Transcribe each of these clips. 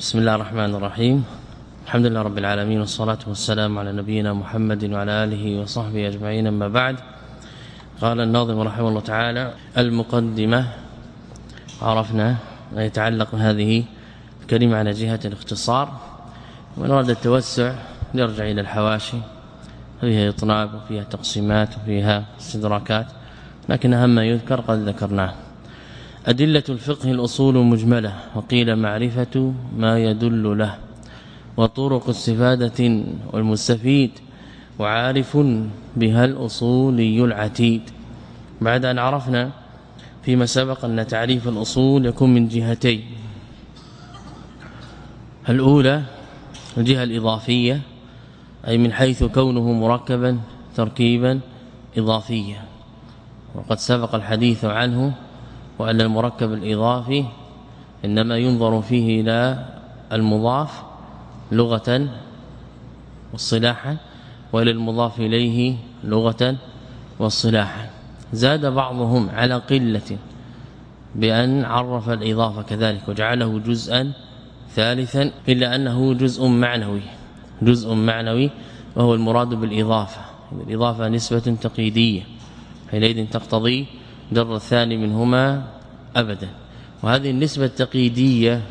بسم الله الرحمن الرحيم الحمد لله رب العالمين والصلاة والسلام على نبينا محمد وعلى آله وصحبه أجمعين أما بعد قال الناظم رحمه الله تعالى المقدمة عرفنا ما يتعلق بهذه الكلمة على جهة الاختصار ومن أراد التوسع يرجع إلى الحواشي فيها إطناب وفيها تقسيمات وفيها استدراكات لكن أهم ما يذكر قد ذكرناه أدلة الفقه الأصول مجملة وقيل معرفة ما يدل له وطرق استفادة والمستفيد وعارف بها الأصولي العتيد. بعد أن عرفنا فيما سبق أن تعريف الأصول يكون من جهتين الأولى الجهة الإضافية أي من حيث كونه مركبا تركيبا إضافيا وقد سبق الحديث عنه وأن المركب الإضافي إنما ينظر فيه إلى المضاف لغة والصلاحا وإلى المضاف إليه لغة والصلاحا زاد بعضهم على قلة بأن عرف الإضافة كذلك وجعله جزءا ثالثا إلا أنه جزء معنوي جزء معنوي وهو المراد بالإضافة. الإضافة نسبة تقييدية حينئذ تقتضي در الثاني منهما أبدا. وهذه النسبة التقييدية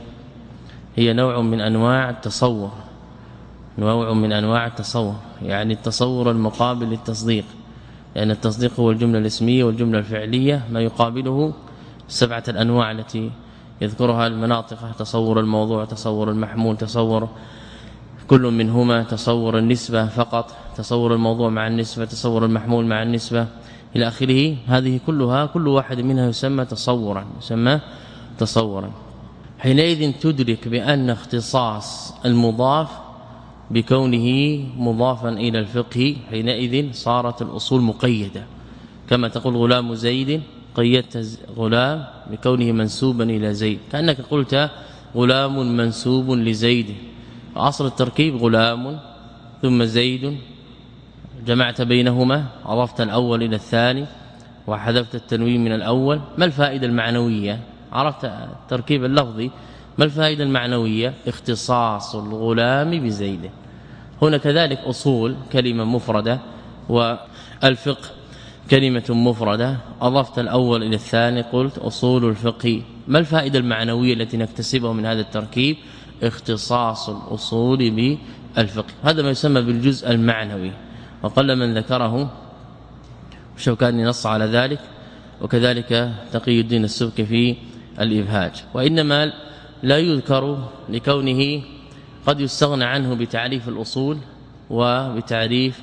هي نوع من أنواع التصور. نوع من أنواع التصور. يعني التصور المقابل للتصديق. لأن التصديق هو الجملة الاسمية والجملة الفعلية. ما يقابله سبعة الأنواع التي يذكرها المناطق. تصور الموضوع تصور المحمول تصور كل منهما تصور النسبة فقط. تصور الموضوع مع النسبة تصور المحمول مع النسبة. إلى آخره. هذه كلها كل واحد منها يسمى تصورا يسمى تصورا. حينئذ تدرك بأن اختصاص المضاف بكونه مضافا إلى الفقه حينئذ صارت الأصول مقيدة. كما تقول غلام زيد قيدت غلام بكونه منسوبا إلى زيد. كأنك قلت غلام منسوب لزيد. اصل التركيب غلام ثم زيد جمعت بينهما اضفت الأول إلى الثاني وحذفت التنوين من الأول. ما الفائدة المعنوية؟ عرفت التركيب اللفظي ما الفائدة المعنوية؟ اختصاص الغلام بزيد. هنا كذلك أصول كلمة مفردة والفقه كلمة مفردة. أضفت الأول إلى الثاني قلت أصول الفقه. ما الفائدة المعنوية التي نكتسبها من هذا التركيب؟ اختصاص الأصول بالفقه. هذا ما يسمى بالجزء المعنوي. وقل من ذكره وشوكاني نص على ذلك وكذلك تقي الدين السبكي في الإبهاج. وإنما لا يذكر لكونه قد يستغنى عنه بتعريف الأصول وبتعريف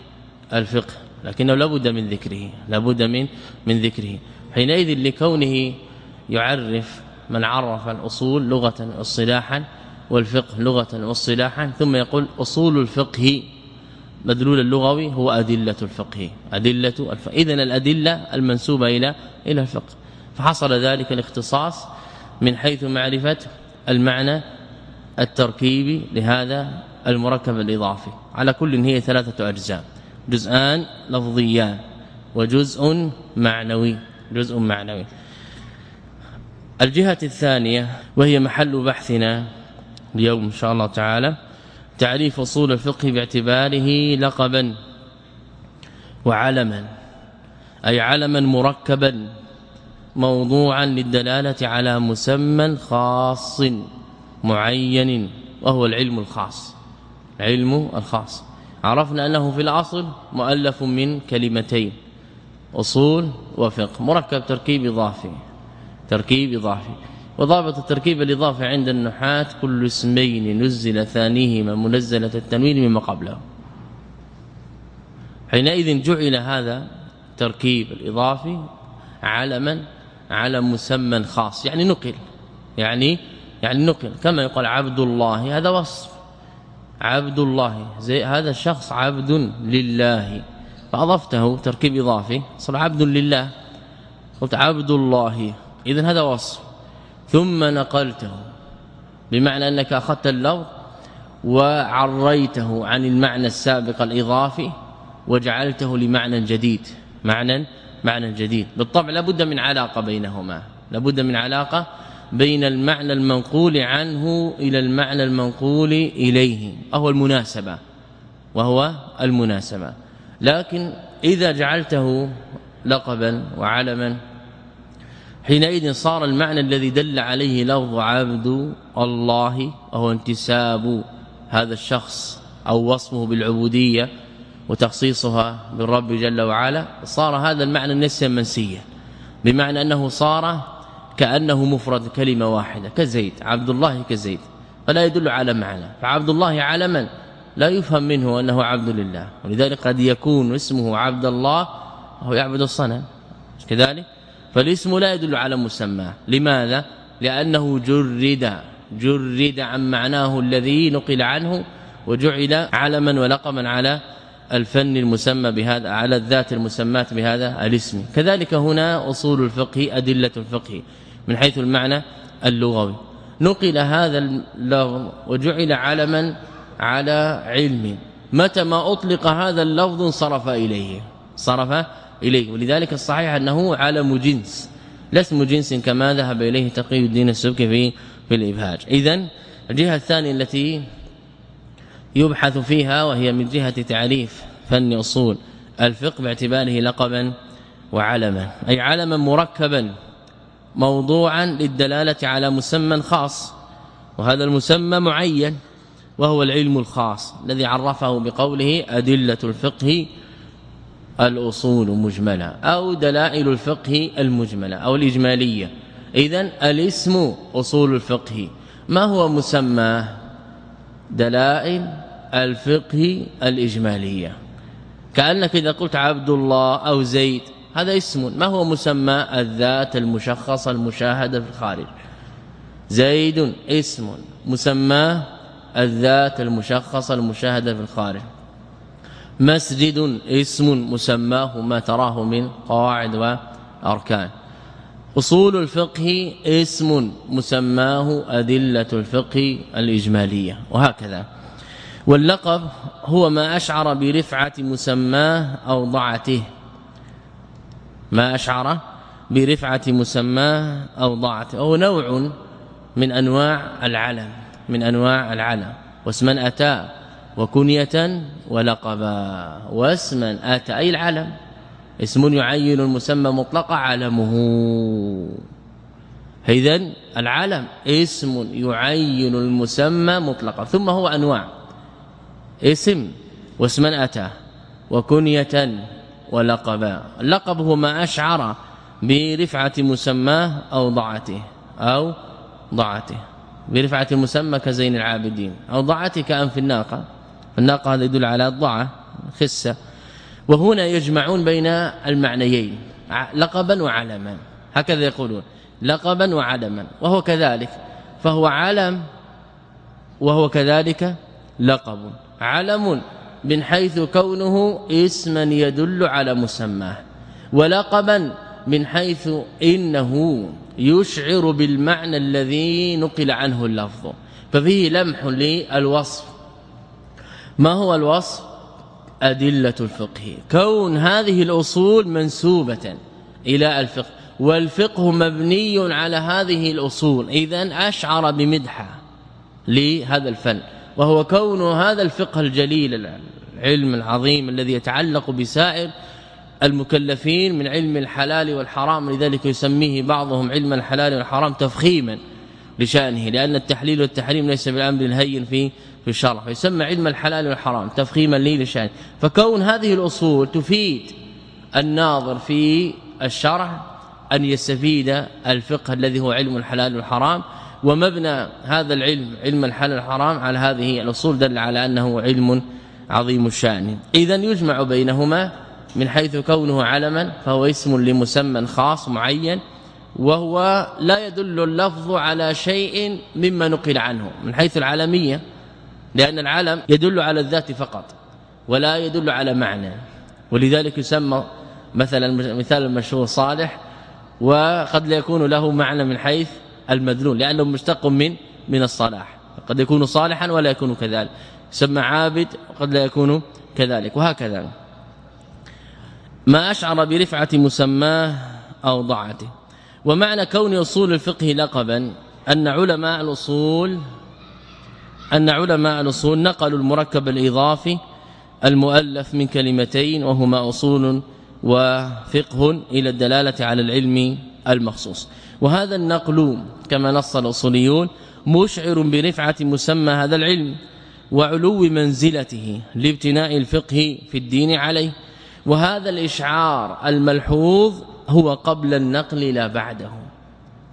الفقه لكنه لابد من ذكره لابد من من ذكره. حينئذ لكونه يعرف من عرف الأصول لغة واصطلاحا والفقه لغة واصطلاحا ثم يقول أصول الفقه مدلول اللغوي هو أدلة الفقه. أدلة الفقه إذن الأدلة المنسوبة إلى إلى الفقه. فحصل ذلك الاختصاص من حيث معرفة المعنى التركيبي لهذا المركب الإضافي. على كل هي ثلاثة أجزاء. جزءان لفظيان وجزء معنوي. جزء معنوي. الجهة الثانية وهي محل بحثنا اليوم إن شاء الله تعالى. تعريف أصول الفقه باعتباره لقبا وعلما أي علما مركبا موضوعا للدلالة على مسمى خاص معين وهو العلم الخاص. علم الخاص. عرفنا أنه في الأصل مؤلف من كلمتين أصول وفقه. مركب تركيب إضافي تركيب إضافي. وضابط التركيب الاضافي عند النحاة كل اسمين نزل ثانيهما منزلة التنوين مما قبله. حينئذ جعل هذا التركيب الإضافي علما على مسمى خاص يعني نقل يعني يعني نقل. كما يقال عبد الله هذا وصف. عبد الله زي هذا الشخص عبد لله. فأضفته تركيب إضافي صار عبد لله. قلت عبد الله. اذا هذا وصف. ثم نقلته بمعنى أنك أخذت اللفظ وعريته عن المعنى السابق الإضافي وجعلته لمعنى جديد معنى معنى جديد. بالطبع لابد من علاقة بينهما لابد من علاقة بين المعنى المنقول عنه إلى المعنى المنقول إليه وهو المناسبة وهو المناسبة. لكن إذا جعلته لقبا وعلما حينئذ صار المعنى الذي دل عليه لفظ عبد الله وهو انتساب هذا الشخص أو وصفه بالعبودية وتخصيصها بالرب جل وعلا. صار هذا المعنى نسيا منسيا بمعنى أنه صار كأنه مفرد كلمة واحدة كزيد عبد الله كزيد فلا يدل على معنى. فعبد الله علما لا يفهم منه أنه عبد لله ولذلك قد يكون اسمه عبد الله وهو يعبد الصنم كذلك؟ فالاسم لا يدل على مسماه لماذا؟ لأنه جرد جرد عن معناه الذي نقل عنه وجعل علما ولقما على الفن المسمى بهذا على الذات المسمات بهذا الاسم. كذلك هنا أصول الفقه أدلة الفقه من حيث المعنى اللغوي. نقل هذا اللفظ وجعل علما على علم. متى ما أطلق هذا اللفظ صرف إليه. صرف إليه. ولذلك الصحيح أنه علم جنس. لا اسم جنس كما ذهب إليه تقي الدين السبكي في في الإبهاج. اذا الجهة الثانية التي يبحث فيها وهي من جهة تعريف فن أصول الفقه باعتباره لقبا وعلما. أي علما مركبا موضوعا للدلالة على مسمى خاص. وهذا المسمى معين وهو العلم الخاص الذي عرفه بقوله أدلة الفقه الأصول مجملة أو دلائل الفقه المجملة أو الإجمالية. اذا الاسم أصول الفقه. ما هو مسمى دلائل الفقه الإجمالية؟ كأنك إذا قلت عبد الله أو زيد هذا اسم. ما هو مسمى الذات المشخصة المشاهدة في الخارج؟ زيد اسم. مسماه الذات المشخصة المشاهدة في الخارج. مسجد اسم مسماه ما تراه من قواعد وأركان. أصول الفقه اسم مسماه أدلة الفقه الإجمالية وهكذا. واللقب هو ما أشعر برفعة مسماه أو ضعته. ما أشعر برفعة مسماه أو ضعته. أو نوع من أنواع العلم من أنواع العلم. واسما أتى وكنية ولقبا واسما آتى أي العلم اسم يعين المسمى مطلقا علمه اذا العلم اسم يعين المسمى مطلقا ثم هو أنواع. اسم واسما آتى وكنية ولقبا. اللقب هو ما أشعر برفعة مسماه أو ضعته أو ضعته. برفعة المسمى كزين العابدين أو ضعته كانف الناقة. الناقة هذا يدل على الضعة خسة. وهنا يجمعون بين المعنيين لقبا وعلما. هكذا يقولون لقبا وعلما. وهو كذلك. فهو علم وهو كذلك لقب. علم من حيث كونه اسما يدل على مسماه. ولقبا من حيث إنه يشعر بالمعنى الذي نقل عنه اللفظ. ففيه لمح للوصف. ما هو الوصف؟ أدلة الفقه. كون هذه الأصول منسوبة إلى الفقه والفقه مبني على هذه الأصول. اذا أشعر بمدحة لهذا الفن. وهو كون هذا الفقه الجليل العلم العظيم الذي يتعلق بسائر المكلفين من علم الحلال والحرام لذلك يسميه بعضهم علم الحلال والحرام تفخيما لشأنه لأن التحليل والتحريم ليس بالأمر الهين في في الشرع فيسمى علم الحلال والحرام تفخيما لي لشانه فكون هذه الأصول تفيد الناظر في الشرع أن يستفيد الفقه الذي هو علم الحلال والحرام ومبنى هذا العلم علم الحلال والحرام على هذه الأصول دل على أنه علم عظيم الشأن. اذا يجمع بينهما من حيث كونه علما فهو اسم لمسمى خاص معين وهو لا يدل اللفظ على شيء مما نقل عنه من حيث العالمية. لأن العالم يدل على الذات فقط ولا يدل على معنى. ولذلك يسمى مثلا مثال المشهور صالح وقد لا يكون له معنى من حيث المدلول لأنه مشتق من من الصلاح. قد يكون صالحا ولا يكون كذلك. يسمى عابد وقد لا يكون كذلك وهكذا. ما أشعر برفعة مسماه أو ضعته. ومعنى كون أصول الفقه لقبا أن علماء الأصول أن علماء الأصول نقلوا المركب الإضافي المؤلف من كلمتين وهما أصول وفقه إلى الدلالة على العلم المخصوص. وهذا النقل كما نص الأصوليون مشعر برفعة مسمى هذا العلم وعلو منزلته لابتناء الفقه في الدين عليه. وهذا الإشعار الملحوظ هو قبل النقل لا بعده.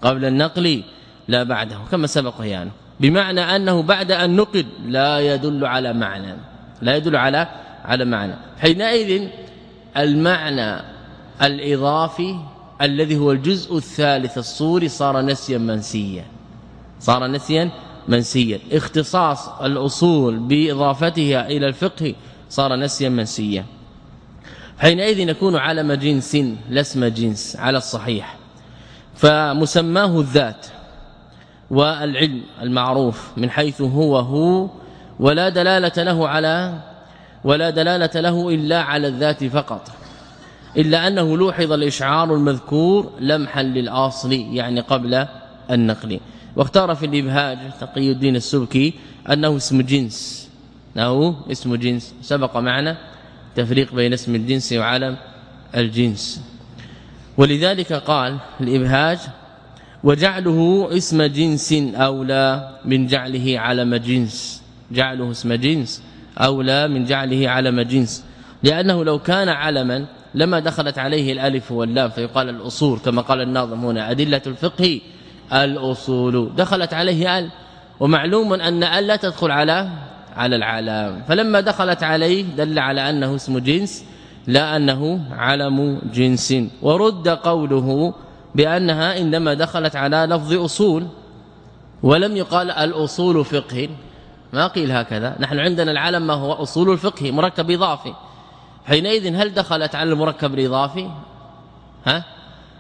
قبل النقل لا بعده كما سبق يعني. بمعنى أنه بعد أن نقل لا يدل على معنى لا يدل على على معنى. حينئذ المعنى الإضافي الذي هو الجزء الثالث الصوري صار نسيا منسيا. صار نسيا منسيا. اختصاص الأصول بإضافتها إلى الفقه صار نسيا منسيا. حينئذ يكون علم جنس لا اسم جنس على الصحيح. فمسماه الذات. والعلم المعروف من حيث هو هو ولا دلالة له على ولا دلالة له إلا على الذات فقط. إلا أنه لوحظ الإشعار المذكور لمحا للأصل يعني قبل النقل. واختار في الإبهاج تقي الدين السبكي أنه اسم جنس. أنه اسم جنس. سبق معنا تفريق بين اسم الجنس وعلم الجنس. ولذلك قال الإبهاج وجعله اسم جنس أولى من جعله علم جنس. جعله اسم جنس أولى من جعله علم جنس. لأنه لو كان علما لما دخلت عليه الألف واللام فيقال الأصول كما قال الناظم هنا أدلة الفقه الأصول. دخلت عليه ال ومعلوم أن ال لا تدخل على على العالم فلما دخلت عليه دل على أنه اسم جنس لا أنه علم جنس. ورد قوله بأنها انما دخلت على لفظ أصول ولم يقال الأصول فقه. ما قيل هكذا. نحن عندنا العالم ما هو أصول الفقه مركب إضافي. حينئذ هل دخلت على المركب الإضافي؟ ها؟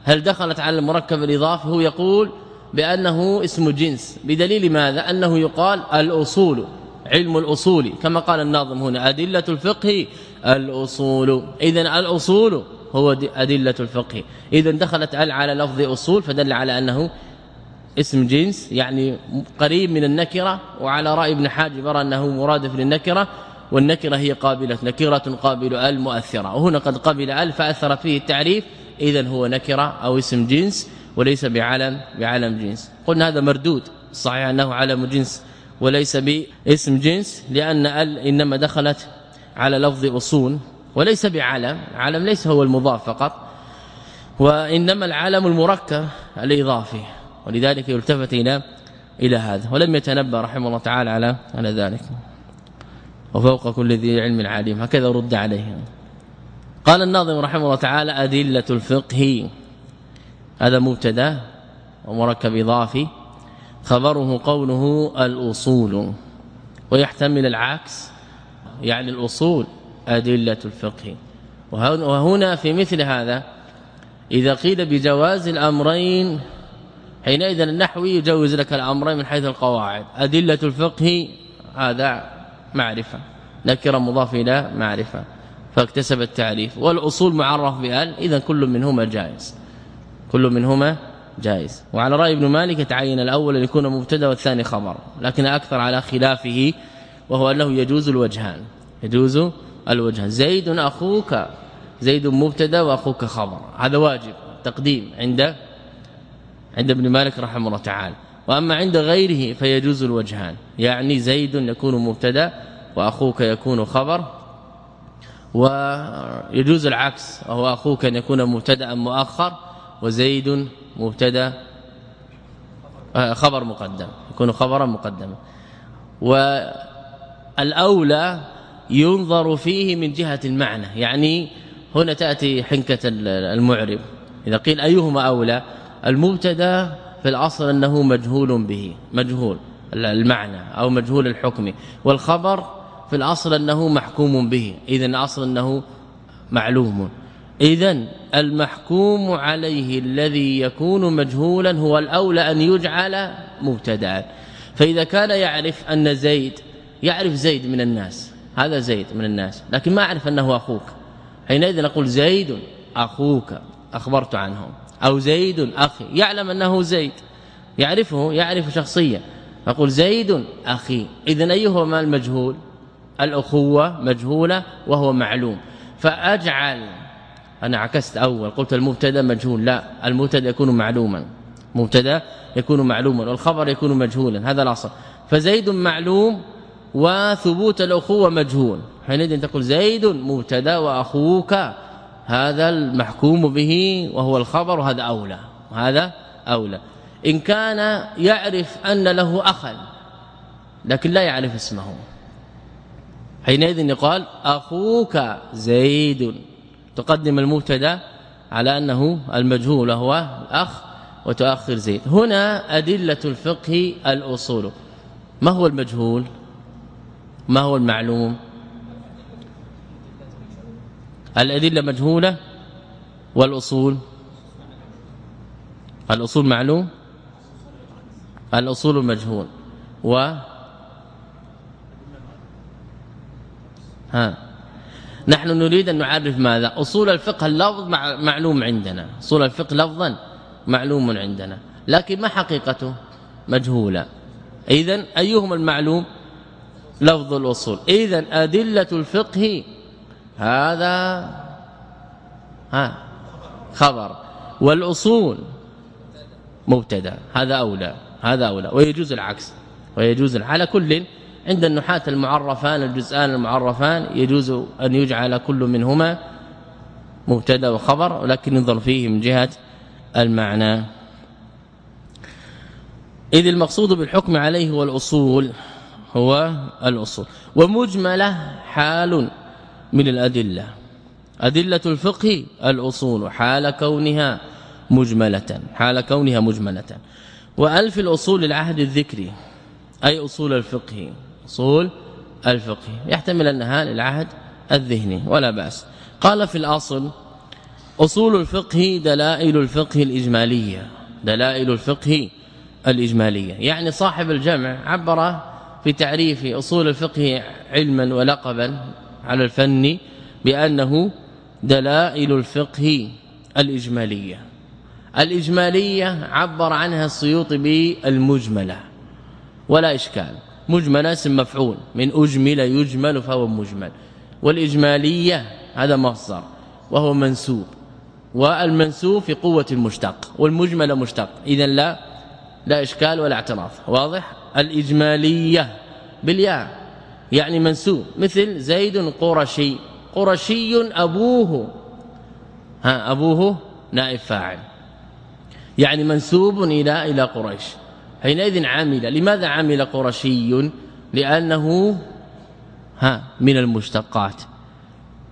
هل دخلت على المركب الإضافي؟ هو يقول بأنه اسم جنس. بدليل ماذا؟ أنه يقال الأصول علم الأصول. كما قال الناظم هنا أدلة الفقه الأصول. اذا الأصول هو أدلة الفقه. إذا دخلت على لفظ أصول فدل على أنه اسم جنس يعني قريب من النكرة وعلى رأي ابن حاجب أنه مرادف للنكرة والنكرة هي قابلة نكرة قابل أل مؤثرة. وهنا قد قبل أل فأثر فيه التعريف إذا هو نكرة أو اسم جنس وليس بعلم بعلم جنس. قلنا هذا مردود. صحيح أنه علم جنس وليس باسم جنس لأن أل إنما دخلت على لفظ أصول. وليس بعلم علم ليس هو المضاف فقط وإنما العلم المركب الإضافي ولذلك يلتفت إلى إلى هذا ولم يتنبه رحمه الله تعالى على على ذلك وفوق كل ذي علم عليم هكذا رد عليه. قال الناظم رحمه الله تعالى أدلة الفقه هذا مبتدا ومركب إضافي خبره قوله الأصول ويحتمل العكس يعني الأصول أدلة الفقه. وهنا في مثل هذا إذا قيل بجواز الأمرين حينئذ النحوي يجوز لك الأمرين من حيث القواعد. أدلة الفقه هذا معرفة. نكرة مضاف إلى معرفة. فاكتسب التعريف. والأصول معرف بآل اذا كل منهما جائز. كل منهما جائز. وعلى رأي ابن مالك يتعين الأول أن يكون مبتدأ والثاني خبر لكن أكثر على خلافه وهو أنه يجوز الوجهان. يجوز الوجهان زيد أخوك زيد مبتدأ وأخوك خبر هذا واجب تقديم. عند عند ابن مالك رحمه الله تعالى. وأما عند غيره فيجوز الوجهان. يعني زيد يكون مبتدأ وأخوك يكون خبر ويجوز العكس وهو أخوك أن يكون مبتدأ مؤخر وزيد مبتدأ آه، خبر مقدم يكون خبرا مقدما. والأولى ينظر فيه من جهة المعنى. يعني هنا تأتي حنكة المعرب. إذا قيل أيهما أولى؟ المبتدأ في الأصل أنه مجهول به مجهول المعنى أو مجهول الحكم. والخبر في الأصل أنه محكوم به اذا الأصل أنه معلوم. اذا المحكوم عليه الذي يكون مجهولا هو الأولى أن يجعل مبتدا. فإذا كان يعرف أن زيد يعرف زيد من الناس. هذا زيد من الناس لكن ما أعرف أنه أخوك. حينئذ نقول زيد أخوك أخبرت عنه أو زيد أخي يعلم أنه زيد. يعرفه يعرف شخصيا أقول زيد أخي. إذن أيهما المجهول؟ الأخوة مجهولة وهو معلوم. فأجعل أنا عكست أول قلت المبتدأ مجهول. لا المبتدأ يكون معلوما. مبتدأ يكون معلوما والخبر يكون مجهولا. هذا الأصل. فزيد معلوم وثبوت الاخوه مجهول. حينئذ تقول زيد مبتدا وأخوك. هذا المحكوم به وهو الخبر وهذا أولى هذا أولى. إن كان يعرف أن له أخا لكن لا يعرف اسمه. حينئذ يقال أخوك زيد. تقدم المبتدا على أنه المجهول هو الأخ وتؤخر زيد. هنا أدلة الفقه الأصول. ما هو المجهول؟ ما هو المعلوم؟ الأدلة مجهولة والأصول؟ الأصول معلوم؟ الأصول مجهول. و ها. نحن نريد أن نعرف ماذا؟ أصول الفقه اللفظ معلوم عندنا. أصول الفقه لفظا معلوم عندنا. لكن ما حقيقته؟ مجهولة. اذا أيهما المعلوم؟ لفظ الأصول. اذا أدلة الفقه هذا ها خبر. والأصول مبتدا هذا أولى هذا أولى ويجوز العكس ويجوز على كل عند النحاة المعرفان الجزءان المعرفان يجوز أن يجعل كل منهما مبتدا وخبر ولكن ينظر فيه من جهة المعنى. إذ المقصود بالحكم عليه هو الأصول. هو الأصول. ومجملة حال من الأدلة. أدلة الفقه الأصول حال كونها مجملة حال كونها مجملة. وألف الأصول العهد الذكري أي أصول الفقه. أصول الفقه. يحتمل أنها للعهد الذهني ولا بأس. قال في الأصل أصول الفقه دلائل الفقه الإجمالية. دلائل الفقه الإجمالية. يعني صاحب الجمع عبر في تعريف أصول الفقه علما ولقبا على الفن بأنه دلائل الفقه الإجمالية. الإجمالية عبر عنها السيوط بالمجملة ولا إشكال. مجمل اسم مفعول من أجمل يجمل فهو مجمل. والإجمالية هذا مصدر وهو منسوب. والمنسوب في قوة المشتق والمجمل مشتق. اذا لا لا إشكال ولا اعتراض. واضح؟ الإجمالية بالياء يعني منسوب مثل زيد قرشي قرشي أبوه. ها أبوه نائب فاعل. يعني منسوب إلى إلى قريش. حينئذ عمل. لماذا عمل قرشي؟ لأنه ها من المشتقات.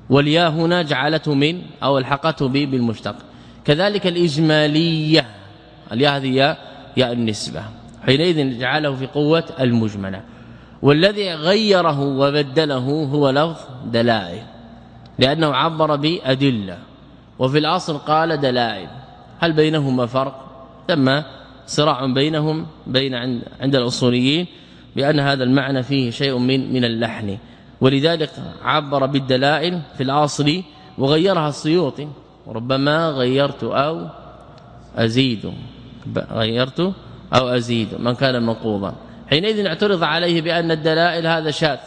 والياء هنا جعلته من أو ألحقته به بالمشتق. كذلك الإجمالية. الياء هذه ياء النسبة. حينئذ جعله في قوة المجملة. والذي غيره وبدله هو لفظ دلائل لأنه عبر بأدلة. وفي الأصل قال دلائل. هل بينهما فرق؟ تم صراع بينهم بين عند عند الأصوليين بأن هذا المعنى فيه شيء من من اللحن. ولذلك عبر بالدلائل في الأصل وغيرها السيوطي وربما غيرت أو أزيد. غيرت أو أزيد من كان منقوضا حينئذ اعترض عليه بأن الدلائل هذا شاذ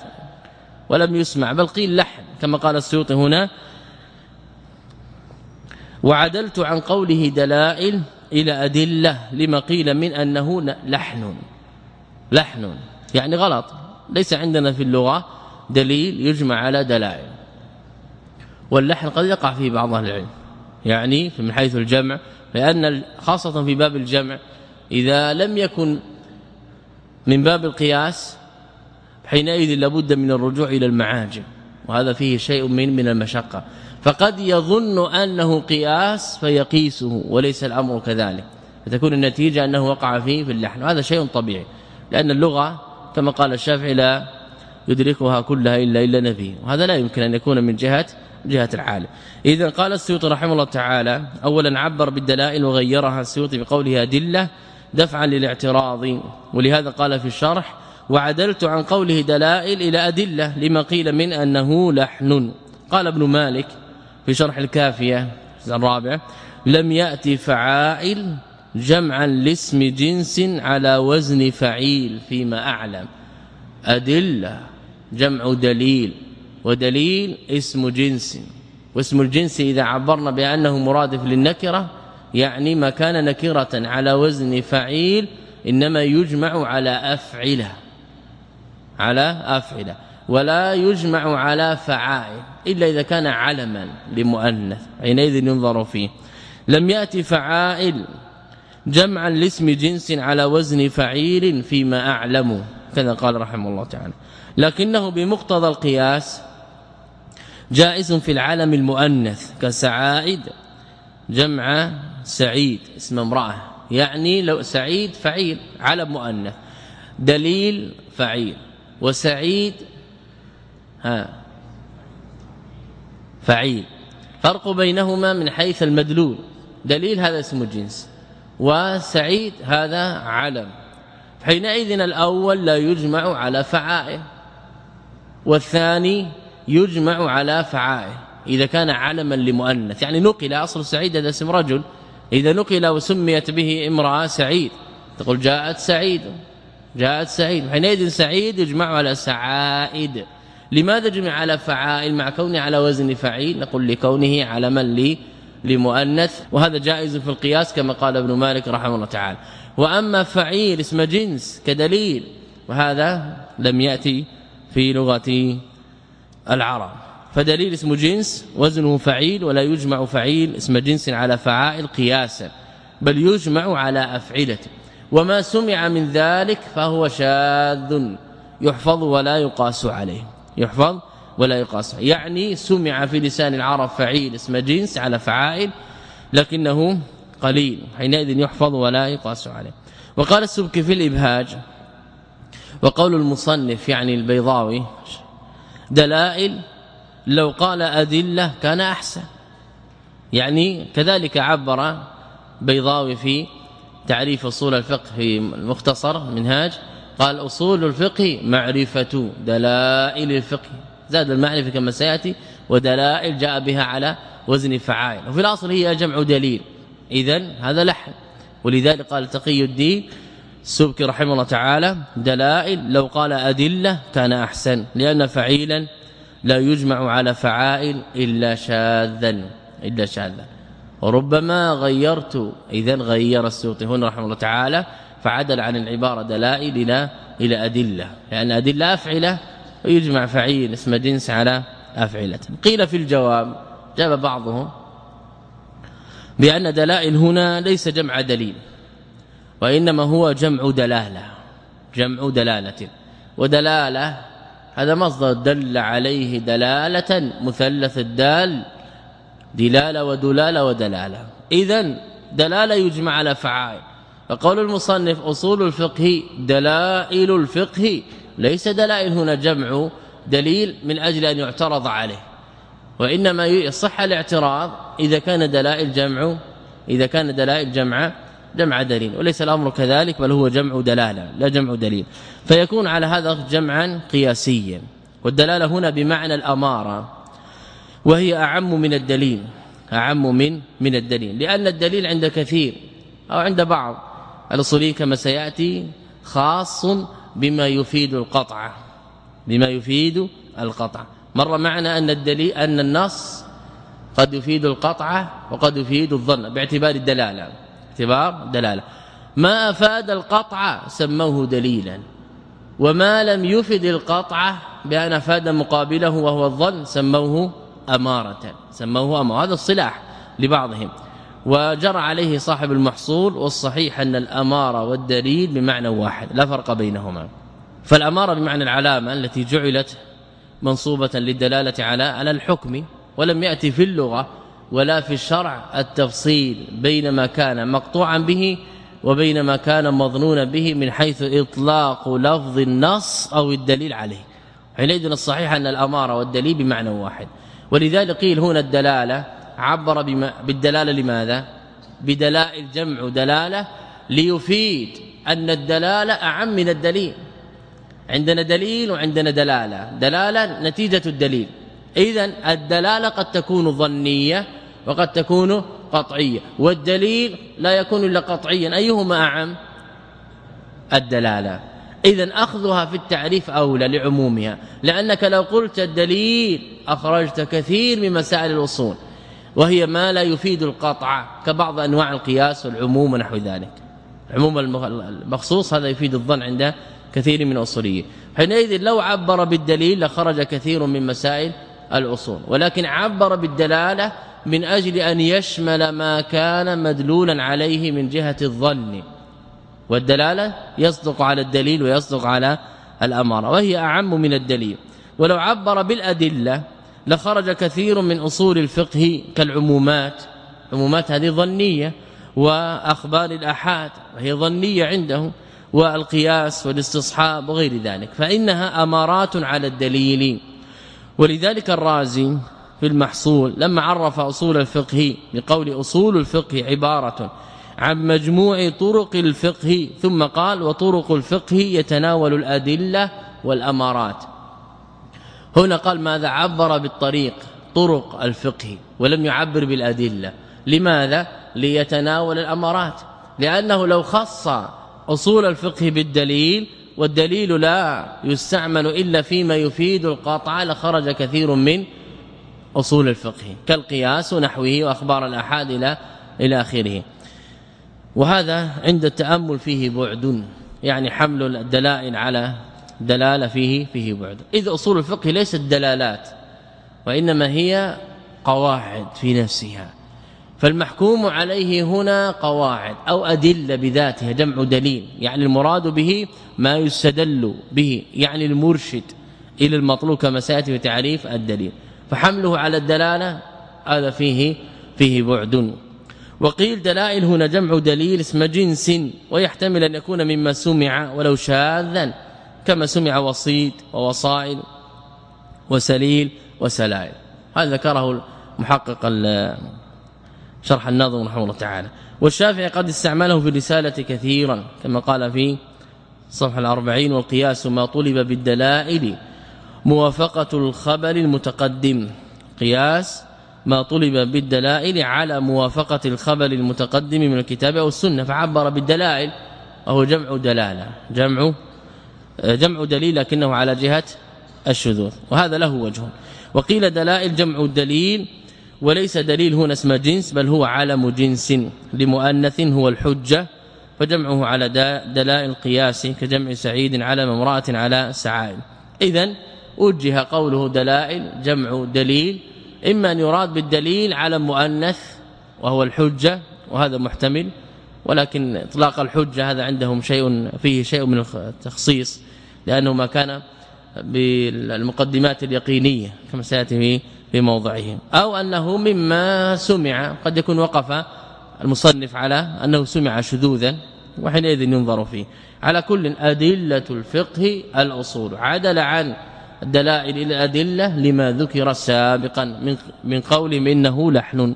ولم يسمع بل قيل لحن كما قال السيوطي هنا وعدلت عن قوله دلائل إلى أدلة لما قيل من أنه لحن لحن يعني غلط. ليس عندنا في اللغة دليل يجمع على دلائل. واللحن قد يقع فيه بعض أهل العلم يعني من حيث الجمع لأن خاصة في باب الجمع إذا لم يكن من باب القياس حينئذ لابد من الرجوع إلى المعاجم وهذا فيه شيء من من المشقة. فقد يظن أنه قياس فيقيسه وليس الأمر كذلك. فتكون النتيجة أنه وقع فيه في اللحن وهذا شيء طبيعي لأن اللغة كما قال الشافعي لا يدركها كلها الا إلا نبي وهذا لا يمكن أن يكون من جهه جهة العالم. اذا قال السيوطي رحمه الله تعالى اولا عبر بالدلائل وغيرها السيوطي بقوله أدلة دفعا للاعتراض. ولهذا قال في الشرح وعدلت عن قوله دلائل إلى أدلة لما قيل من أنه لحن. قال ابن مالك في شرح الكافية الرابع لم يأتي فعائل جمعا لاسم جنس على وزن فعيل فيما أعلم. أدلة جمع دليل ودليل اسم جنس. واسم الجنس إذا عبرنا بأنه مرادف للنكرة يعني ما كان نكرة على وزن فعيل إنما يجمع على أفعلة على أفعلة ولا يجمع على فعائل إلا إذا كان علما لمؤنث حينئذ ينظر فيه. لم يأتي فعائل جمعا لاسم جنس على وزن فعيل فيما أعلم كذا قال رحمه الله تعالى. لكنه بمقتضى القياس جائز في العالم المؤنث كسعائد جمع سعيد اسم امرأة. يعني لو سعيد فعيل علم مؤنث. دليل فعيل. وسعيد ها فعيل. فرق بينهما من حيث المدلول. دليل هذا اسم الجنس. وسعيد هذا علم. حينئذ الأول لا يجمع على فعائل. والثاني يجمع على فعائل. إذا كان علما لمؤنث. يعني نقل أصل سعيد هذا اسم رجل. إذا نقل وسميت به امرأة سعيد. تقول جاءت سعيد. جاءت سعيد. حينئذ سعيد يجمع على سعائد. لماذا جمع على فعائل مع كونه على وزن فعيل؟ نقول لكونه علما لي لمؤنث. وهذا جائز في القياس كما قال ابن مالك رحمه الله تعالى. وأما فعيل اسم جنس كدليل وهذا لم يأتي في لغة العرب. فدليل اسم جنس وزنه فعيل ولا يجمع فعيل اسم جنس على فعائل قياسا بل يجمع على أفعلة. وما سمع من ذلك فهو شاذ يحفظ ولا يقاس عليه. يحفظ ولا يقاس يعني سمع في لسان العرب فعيل اسم جنس على فعائل لكنه قليل حينئذ يحفظ ولا يقاس عليه. وقال السبكي في الإبهاج وقول المصنف يعني البيضاوي دلائل لو قال أدلة كان أحسن. يعني كذلك عبر بيضاوي في تعريف أصول الفقه في المختصر منهاج قال أصول الفقه معرفة دلائل الفقه. زاد المعرفة كما سيأتي ودلائل جاء بها على وزن فعائل. وفي الأصل هي جمع دليل. اذا هذا لحن. ولذلك قال تقي الدين السبكي رحمه الله تعالى دلائل لو قال أدلة كان أحسن لأن فعيلا لا يجمع على فعائل إلا شاذا إلا شاذا. وربما غيرت اذا غير السيوطي. هنا رحمه الله تعالى فعدل عن العبارة دلائل إلى إلى أدلة. لأن أدلة أفعلة ويجمع فعيل اسم جنس على أفعلة. قيل في الجواب جاب بعضهم بأن دلائل هنا ليس جمع دليل وإنما هو جمع دلالة جمع دلالة. ودلالة هذا مصدر دل عليه دلالة مثلث الدال دلالة ودلالة ودلالة. اذا دلالة يجمع على فعائل. فقول المصنف أصول الفقه دلائل الفقه ليس دلائل هنا جمع دليل من أجل أن يعترض عليه. وإنما يصح الاعتراض إذا كان دلائل جمع إذا كان دلائل جمع جمع دليل وليس الأمر كذلك بل هو جمع دلالة لا جمع دليل. فيكون على هذا جمعا قياسيا. والدلالة هنا بمعنى الأمارة وهي أعم من الدليل أعم من من الدليل. لأن الدليل عند كثير أو عند بعض. الأصوليين كما سيأتي خاص بما يفيد القطع بما يفيد القطع. مر معنا أن الدليل أن النص قد يفيد القطع وقد يفيد الظن باعتبار الدلالة. اعتبار الدلاله ما أفاد القطع سموه دليلا. وما لم يفد القطع بأن أفاد مقابله وهو الظن سموه أمارة سموه أمارة. هذا الصلاح لبعضهم. وجرى عليه صاحب المحصول والصحيح أن الأمارة والدليل بمعنى واحد لا فرق بينهما. فالأمارة بمعنى العلامة التي جعلت منصوبة للدلالة على على الحكم ولم يأتي في اللغة ولا في الشرع التفصيل بين ما كان مقطوعا به وبين ما كان مظنونا به من حيث إطلاق لفظ النص أو الدليل عليه. حينئذ الصحيح أن الأمارة والدليل بمعنى واحد. ولذلك قيل هنا الدلالة عبر بالدلالة لماذا؟ بدلائل جمع دلالة ليفيد أن الدلالة أعم من الدليل. عندنا دليل وعندنا دلالة. دلالة نتيجة الدليل. اذا الدلالة قد تكون ظنية وقد تكون قطعية والدليل لا يكون إلا قطعيا. أيهما أعم؟ الدلالة. اذا أخذها في التعريف أولى لعمومها لأنك لو قلت الدليل أخرجت كثير من مسائل الاصول وهي ما لا يفيد القطع كبعض أنواع القياس والعموم ونحو ذلك. عموم المخصوص هذا يفيد الظن عند كثير من الأصوليين. حينئذ لو عبر بالدليل لخرج كثير من مسائل الاصول ولكن عبر بالدلالة من أجل أن يشمل ما كان مدلولا عليه من جهة الظن والدلالة يصدق على الدليل ويصدق على الاماره وهي أعم من الدليل. ولو عبر بالأدلة لخرج كثير من أصول الفقه كالعمومات عمومات هذه ظنية وأخبار الآحاد وهي ظنية عنده والقياس والاستصحاب وغير ذلك فإنها أمارات على الدليل. ولذلك الرازي في المحصول لما عرف أصول الفقه بقول أصول الفقه عبارة عن مجموع طرق الفقه ثم قال وطرق الفقه يتناول الأدلة والأمارات. هنا قال ماذا عبر بالطريق طرق الفقه ولم يعبر بالأدلة؟ لماذا؟ ليتناول الأمارات. لأنه لو خص أصول الفقه بالدليل والدليل لا يستعمل إلا فيما يفيد القطع لخرج كثير من أصول الفقه كالقياس ونحوه وأخبار الأحاد إلى إلى آخره. وهذا عند التأمل فيه بعد يعني حمل الدلائل على دلالة فيه فيه بعد. اذ أصول الفقه ليست دلالات وإنما هي قواعد في نفسها. فالمحكوم عليه هنا قواعد أو أدلة بذاتها جمع دليل يعني المراد به ما يستدل به يعني المرشد إلى المطلوب كما سياتي في تعريف الدليل. فحمله على الدلالة هذا فيه فيه بعد. وقيل دلائل هنا جمع دليل اسم جنس ويحتمل أن يكون مما سمع ولو شاذا كما سمع وصيد ووصائل وسليل وسلائل. هذا ذكره محقق شرح الناظم رحمه الله تعالى. والشافعي قد استعمله في الرسالة كثيرا كما قال في صفحة الأربعين والقياس ما طلب بالدلائل. موافقة الخبر المتقدم. قياس ما طلب بالدلائل على موافقة الخبر المتقدم من الكتاب أو السنة فعبر بالدلائل وهو جمع دلالة جمع جمع دليل لكنه على جهة الشذوذ وهذا له وجه. وقيل دلائل جمع الدليل وليس دليل هنا اسم جنس بل هو علم جنس لمؤنث هو الحجة فجمعه على دلائل قياس كجمع سعيد على امرأة على سعائد اذا وجه قوله دلائل جمع دليل. إما أن يراد بالدليل على مؤنث وهو الحجة وهذا محتمل. ولكن إطلاق الحجة هذا عندهم شيء فيه شيء من التخصيص لأنه ما كان بالمقدمات اليقينية كما سيأتي في موضعه. أو أنه مما سمع قد يكون وقف المصنف على أنه سمع شذوذا وحينئذ ينظر فيه. على كل أدلة الفقه الأصول. عدل عن الدلائل إلى الادله لما ذكر سابقا من من قول إنه لحن.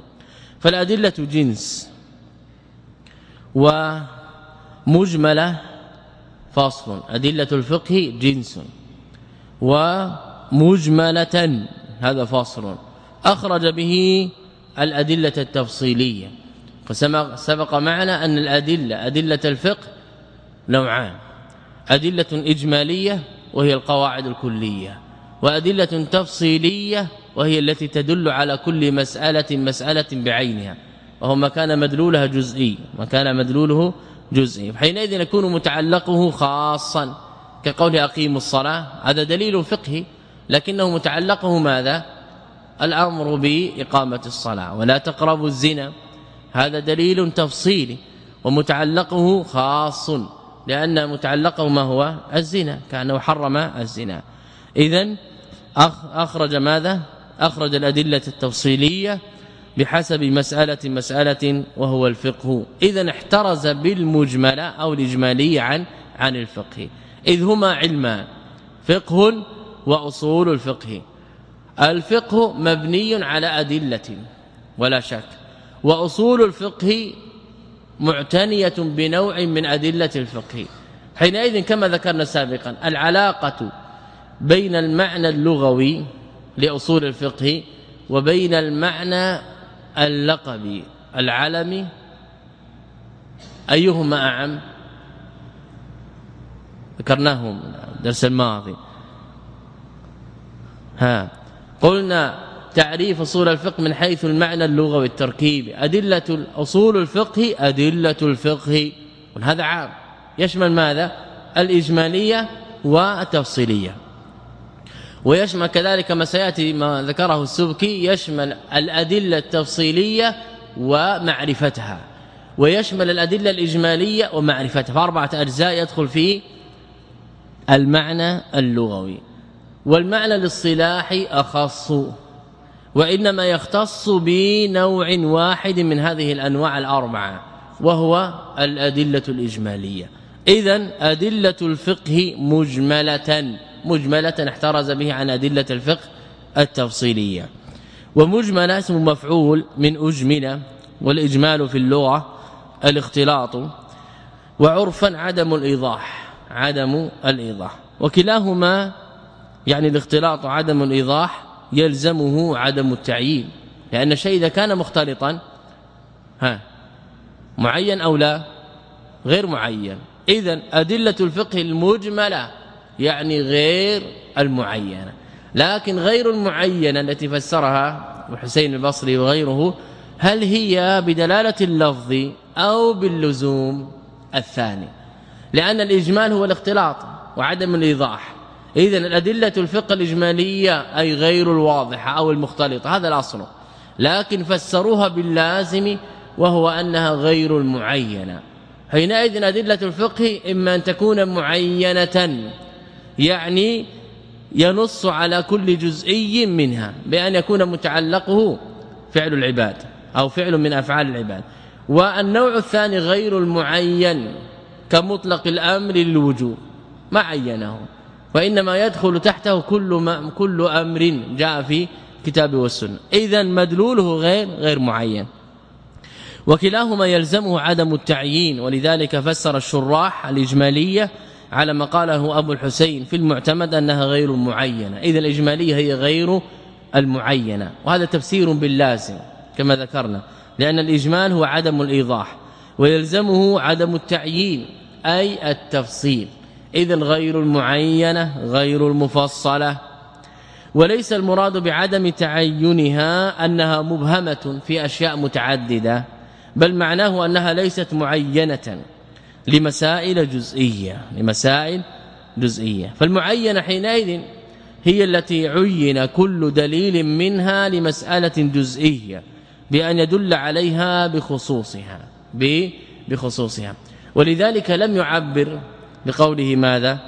فالأدلة جنس ومجملة فصل. أدلة الفقه جنس ومجملة هذا فصل. أخرج به الأدلة التفصيلية. فسبق معنا أن الأدلة أدلة الفقه نوعان. أدلة إجمالية وهي القواعد الكلية وأدلة تفصيلية وهي التي تدل على كل مسألة مسألة بعينها وهو ما كان مدلولها جزئي ما كان مدلوله جزئي. حينئذ يكون متعلقه خاصا كقول أقيموا الصلاة هذا دليل فقهي لكنه متعلقه ماذا؟ الأمر بإقامة الصلاة ولا تقربوا الزنا هذا دليل تفصيلي ومتعلقه خاص. لأن متعلقه ما هو الزنا كأنه حرم الزنا. اذا أخرج ماذا؟ أخرج الأدلة التفصيليه بحسب مسألة مسألة وهو الفقه. اذا احترز بالمجملة أو الاجماليه عن عن الفقه. إذ هما علمان فقه وأصول الفقه. الفقه مبني على أدلة ولا شك. وأصول الفقه معتنية بنوع من أدلة الفقه. حينئذ كما ذكرنا سابقا العلاقة بين المعنى اللغوي لأصول الفقه وبين المعنى اللقب العلمي أيهما أعم؟ ذكرناه الدرس الماضي. ها قلنا تعريف أصول الفقه من حيث المعنى اللغوي التركيبي أدلة أصول الفقه أدلة الفقه. وهذا عام. يشمل ماذا؟ الإجمالية والتفصيلية. ويشمل كذلك ما سيأتي ما ذكره السبكي يشمل الأدلة التفصيلية ومعرفتها. ويشمل الأدلة الإجمالية ومعرفتها. فأربعة أجزاء يدخل فيه المعنى اللغوي. والمعنى الاصطلاحي أخص. وإنما يختص بنوع واحد من هذه الأنواع الأربعة وهو الأدلة الإجمالية. اذا أدلة الفقه مجملة مجملة احترز به عن أدلة الفقه التفصيلية. ومجمله اسم مفعول من أجمل والإجمال في اللغة الاختلاط. وعرفا عدم الإيضاح عدم الإيضاح. وكلاهما يعني الاختلاط عدم الإيضاح يلزمه عدم التعيين. لأن الشيء إذا كان مختلطا ها معين أو لا؟ غير معين. اذا أدلة الفقه المجملة يعني غير المعينة. لكن غير المعينة التي فسرها حسين البصري وغيره هل هي بدلالة اللفظ أو باللزوم الثاني؟ لأن الإجمال هو الاختلاط وعدم الإيضاح. اذا الأدلة الفقه الإجمالية أي غير الواضحة أو المختلطة هذا الأصل. لكن فسروها باللازم وهو أنها غير المعينة. حينئذ أدلة الفقه إما أن تكون معينة يعني ينص على كل جزئي منها بأن يكون متعلقه فعل العباد أو فعل من أفعال العباد. والنوع الثاني غير المعين كمطلق الأمر للوجوب ما عينه وإنما يدخل تحته كل ما كل أمر جاء في كتاب والسنة. اذا مدلوله غير غير معين. وكلاهما يلزمه عدم التعيين ولذلك فسر الشراح الإجمالية على ما قاله أبو الحسين في المعتمد أنها غير معينة. اذا الإجمالية هي غير المعينة. وهذا تفسير باللازم كما ذكرنا لأن الإجمال هو عدم الإيضاح ويلزمه عدم التعيين أي التفصيل. اذا غير المعينة غير المفصلة. وليس المراد بعدم تعينها أنها مبهمة في أشياء متعددة بل معناه أنها ليست معينة لمسائل جزئية لمسائل جزئية. فالمعينة حينئذ هي التي عين كل دليل منها لمسألة جزئية بأن يدل عليها بخصوصها بخصوصها. ولذلك لم يعبر بقوله ماذا؟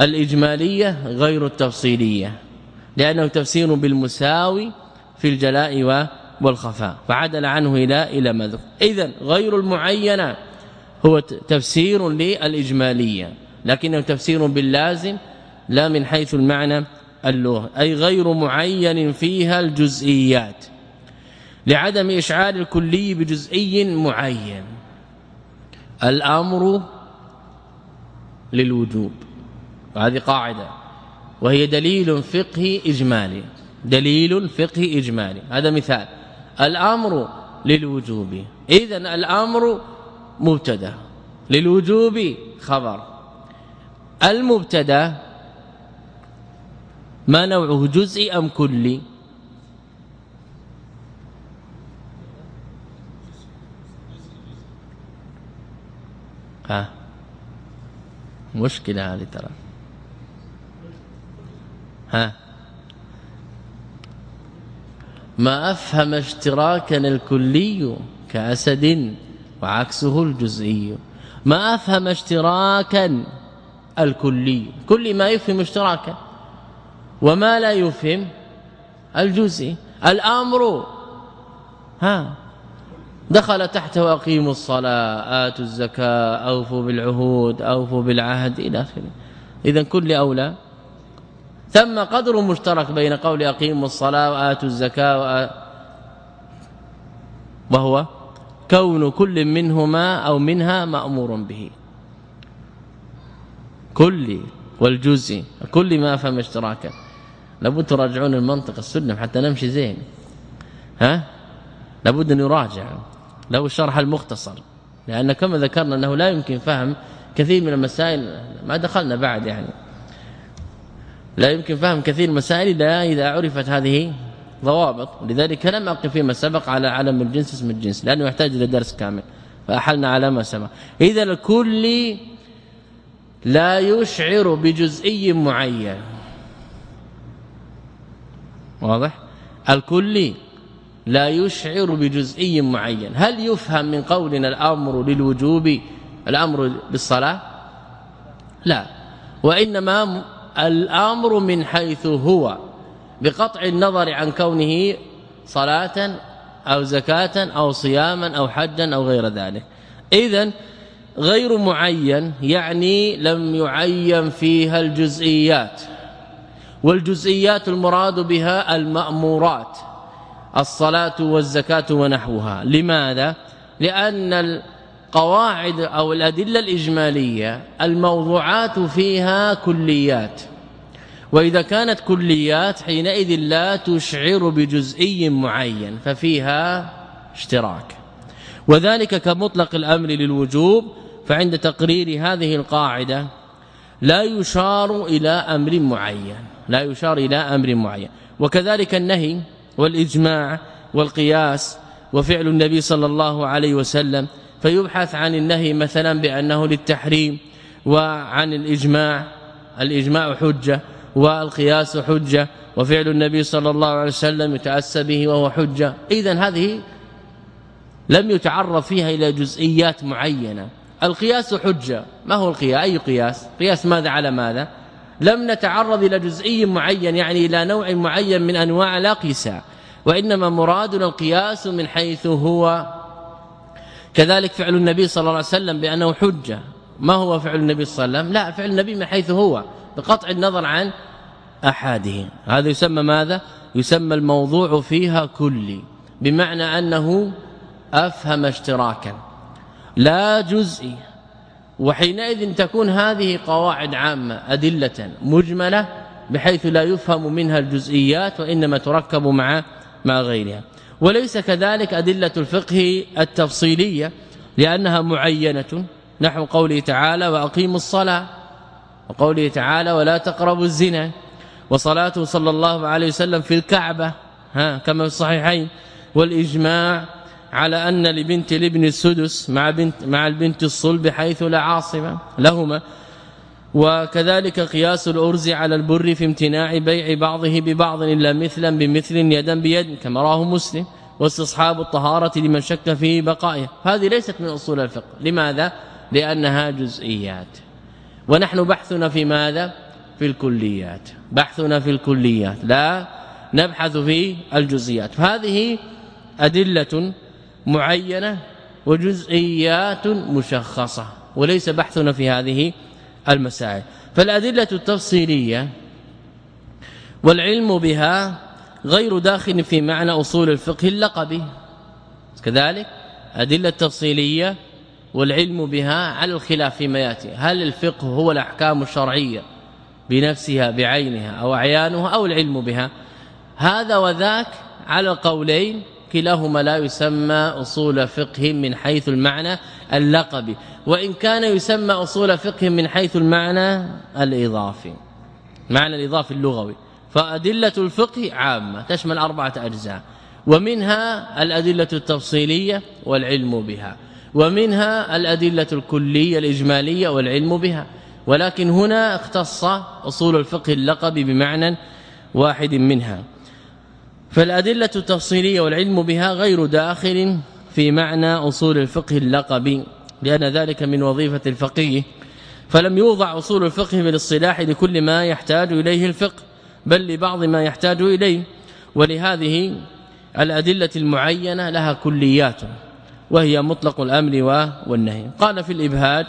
الإجمالية غير التفصيلية لأنه تفسير بالمساوي في الجلاء والخفاء فعدل عنه إلى إلى ماذا اذا غير المعينة هو تفسير للإجمالية لكنه تفسير باللازم لا من حيث المعنى اللغة أي غير معين فيها الجزئيات لعدم إشعار الكلي بجزئي معين. الأمر للوجوب. وهذه قاعدة. وهي دليل فقهي إجمالي. دليل فقهي إجمالي. هذا مثال. الأمر للوجوب. اذا الأمر مبتدا. للوجوب خبر. المبتدا ما نوعه جزئي أم كلي؟ ها؟ مشكلة هذه ترى. ها؟ ما أفهم اشتراكا الكلي كأسد وعكسه الجزئي. ما أفهم اشتراكا الكلي. كل ما يفهم اشتراكا. وما لا يفهم الجزئي. الامر ها؟ دخل تحته اقيموا الصلاة آتوا الزكاة أوفوا بالعهود أوفوا بالعهد إلى آخره. اذا كل أولى. ثم قدر مشترك بين قول أقيموا الصلاة وآتوا الزكاة وهو كون كل منهما أو منها مأمور به. كل والجزء كل ما فهم اشتراكا لابد تراجعون المنطق السلم حتى نمشي زين. ها؟ لابد أن يراجع. له الشرح المختصر لأن كما ذكرنا أنه لا يمكن فهم كثير من المسائل ما دخلنا بعد يعني. لا يمكن فهم كثير من المسائل إلا إذا عرفت هذه ضوابط. لذلك لم أقف فيما سبق على علم الجنس اسم الجنس لأنه يحتاج إلى درس كامل فأحلنا على ما سبق. إذا الكل لا يشعر بجزئي معين. واضح؟ الكلي لا يشعر بجزئي معين. هل يفهم من قولنا الأمر للوجوب؟ الأمر بالصلاة؟ لا. وإنما الأمر من حيث هو بقطع النظر عن كونه صلاة أو زكاة أو صياما أو حجا أو غير ذلك. اذا غير معين يعني لم يعين فيها الجزئيات. والجزئيات المراد بها المأمورات. الصلاة والزكاة ونحوها. لماذا؟ لأن القواعد أو الأدلة الإجمالية الموضوعات فيها كليات. وإذا كانت كليات حينئذ لا تشعر بجزئي معين ففيها اشتراك. وذلك كمطلق الأمر للوجوب فعند تقرير هذه القاعدة لا يشار إلى أمر معين لا يشار إلى أمر معين. وكذلك النهي والإجماع والقياس وفعل النبي صلى الله عليه وسلم فيبحث عن النهي مثلا بأنه للتحريم وعن الإجماع الإجماع حجة والقياس حجة وفعل النبي صلى الله عليه وسلم يتأسى به وهو حجة. إذا هذه لم يتعرف فيها إلى جزئيات معينة. القياس حجة. ما هو القياس؟ أي قياس؟ قياس ماذا على ماذا؟ لم نتعرض إلى جزئي معين يعني إلى نوع معين من أنواع لا وإنما مرادنا القياس من حيث هو كذلك فعل النبي صلى الله عليه وسلم بأنه حجة. ما هو فعل النبي صلى الله عليه وسلم؟ لا فعل النبي من حيث هو بقطع النظر عن أحاده. هذا يسمى ماذا؟ يسمى الموضوع فيها كلي بمعنى أنه أفهم اشتراكا. لا جزئي. وحينئذ تكون هذه قواعد عامة أدلة مجملة بحيث لا يفهم منها الجزئيات وإنما تركب مع مع غيرها. وليس كذلك أدلة الفقه التفصيلية لأنها معينة. نحو قوله تعالى وأقيموا الصلاة. وقوله تعالى ولا تقربوا الزنا. وصلاته صلى الله عليه وسلم في الكعبة. ها كما في الصحيحين. والإجماع على أن لبنت الابن السدس مع بنت مع البنت الصلب حيث لا عاصمه لهما. وكذلك قياس الأرز على البر في امتناع بيع بعضه ببعض إلا مثلا بمثل يدا بيد كما راه مسلم واستصحاب الطهارة لمن شك في بقائها. هذه ليست من أصول الفقه. لماذا؟ لأنها جزئيات. ونحن بحثنا في ماذا؟ في الكليات. بحثنا في الكليات. لا نبحث في الجزئيات. فهذه أدلة معينة وجزئيات مشخصة وليس بحثنا في هذه المسائل. فالأدلة التفصيلية والعلم بها غير داخل في معنى أصول الفقه اللقبي. كذلك أدلة تفصيلية والعلم بها على الخلاف فيما يأتي. هل الفقه هو الأحكام الشرعية بنفسها بعينها أو أعيانها أو العلم بها؟ هذا وذاك على القولين كلاهما لا يسمى أصول فقه من حيث المعنى اللقبي وإن كان يسمى أصول فقه من حيث المعنى الإضافي معنى الإضافي اللغوي. فأدلة الفقه عامة تشمل أربعة أجزاء. ومنها الأدلة التفصيلية والعلم بها. ومنها الأدلة الكلية الإجمالية والعلم بها. ولكن هنا اختص أصول الفقه اللقبي بمعنى واحد منها. فالأدلة التفصيلية والعلم بها غير داخل في معنى أصول الفقه اللقبي لأن ذلك من وظيفة الفقيه. فلم يوضع أصول الفقه بالاصطلاح لكل ما يحتاج إليه الفقه بل لبعض ما يحتاج إليه. ولهذه الأدلة المعينة لها كليات وهي مطلق الأمر والنهي. قال في الإبهاج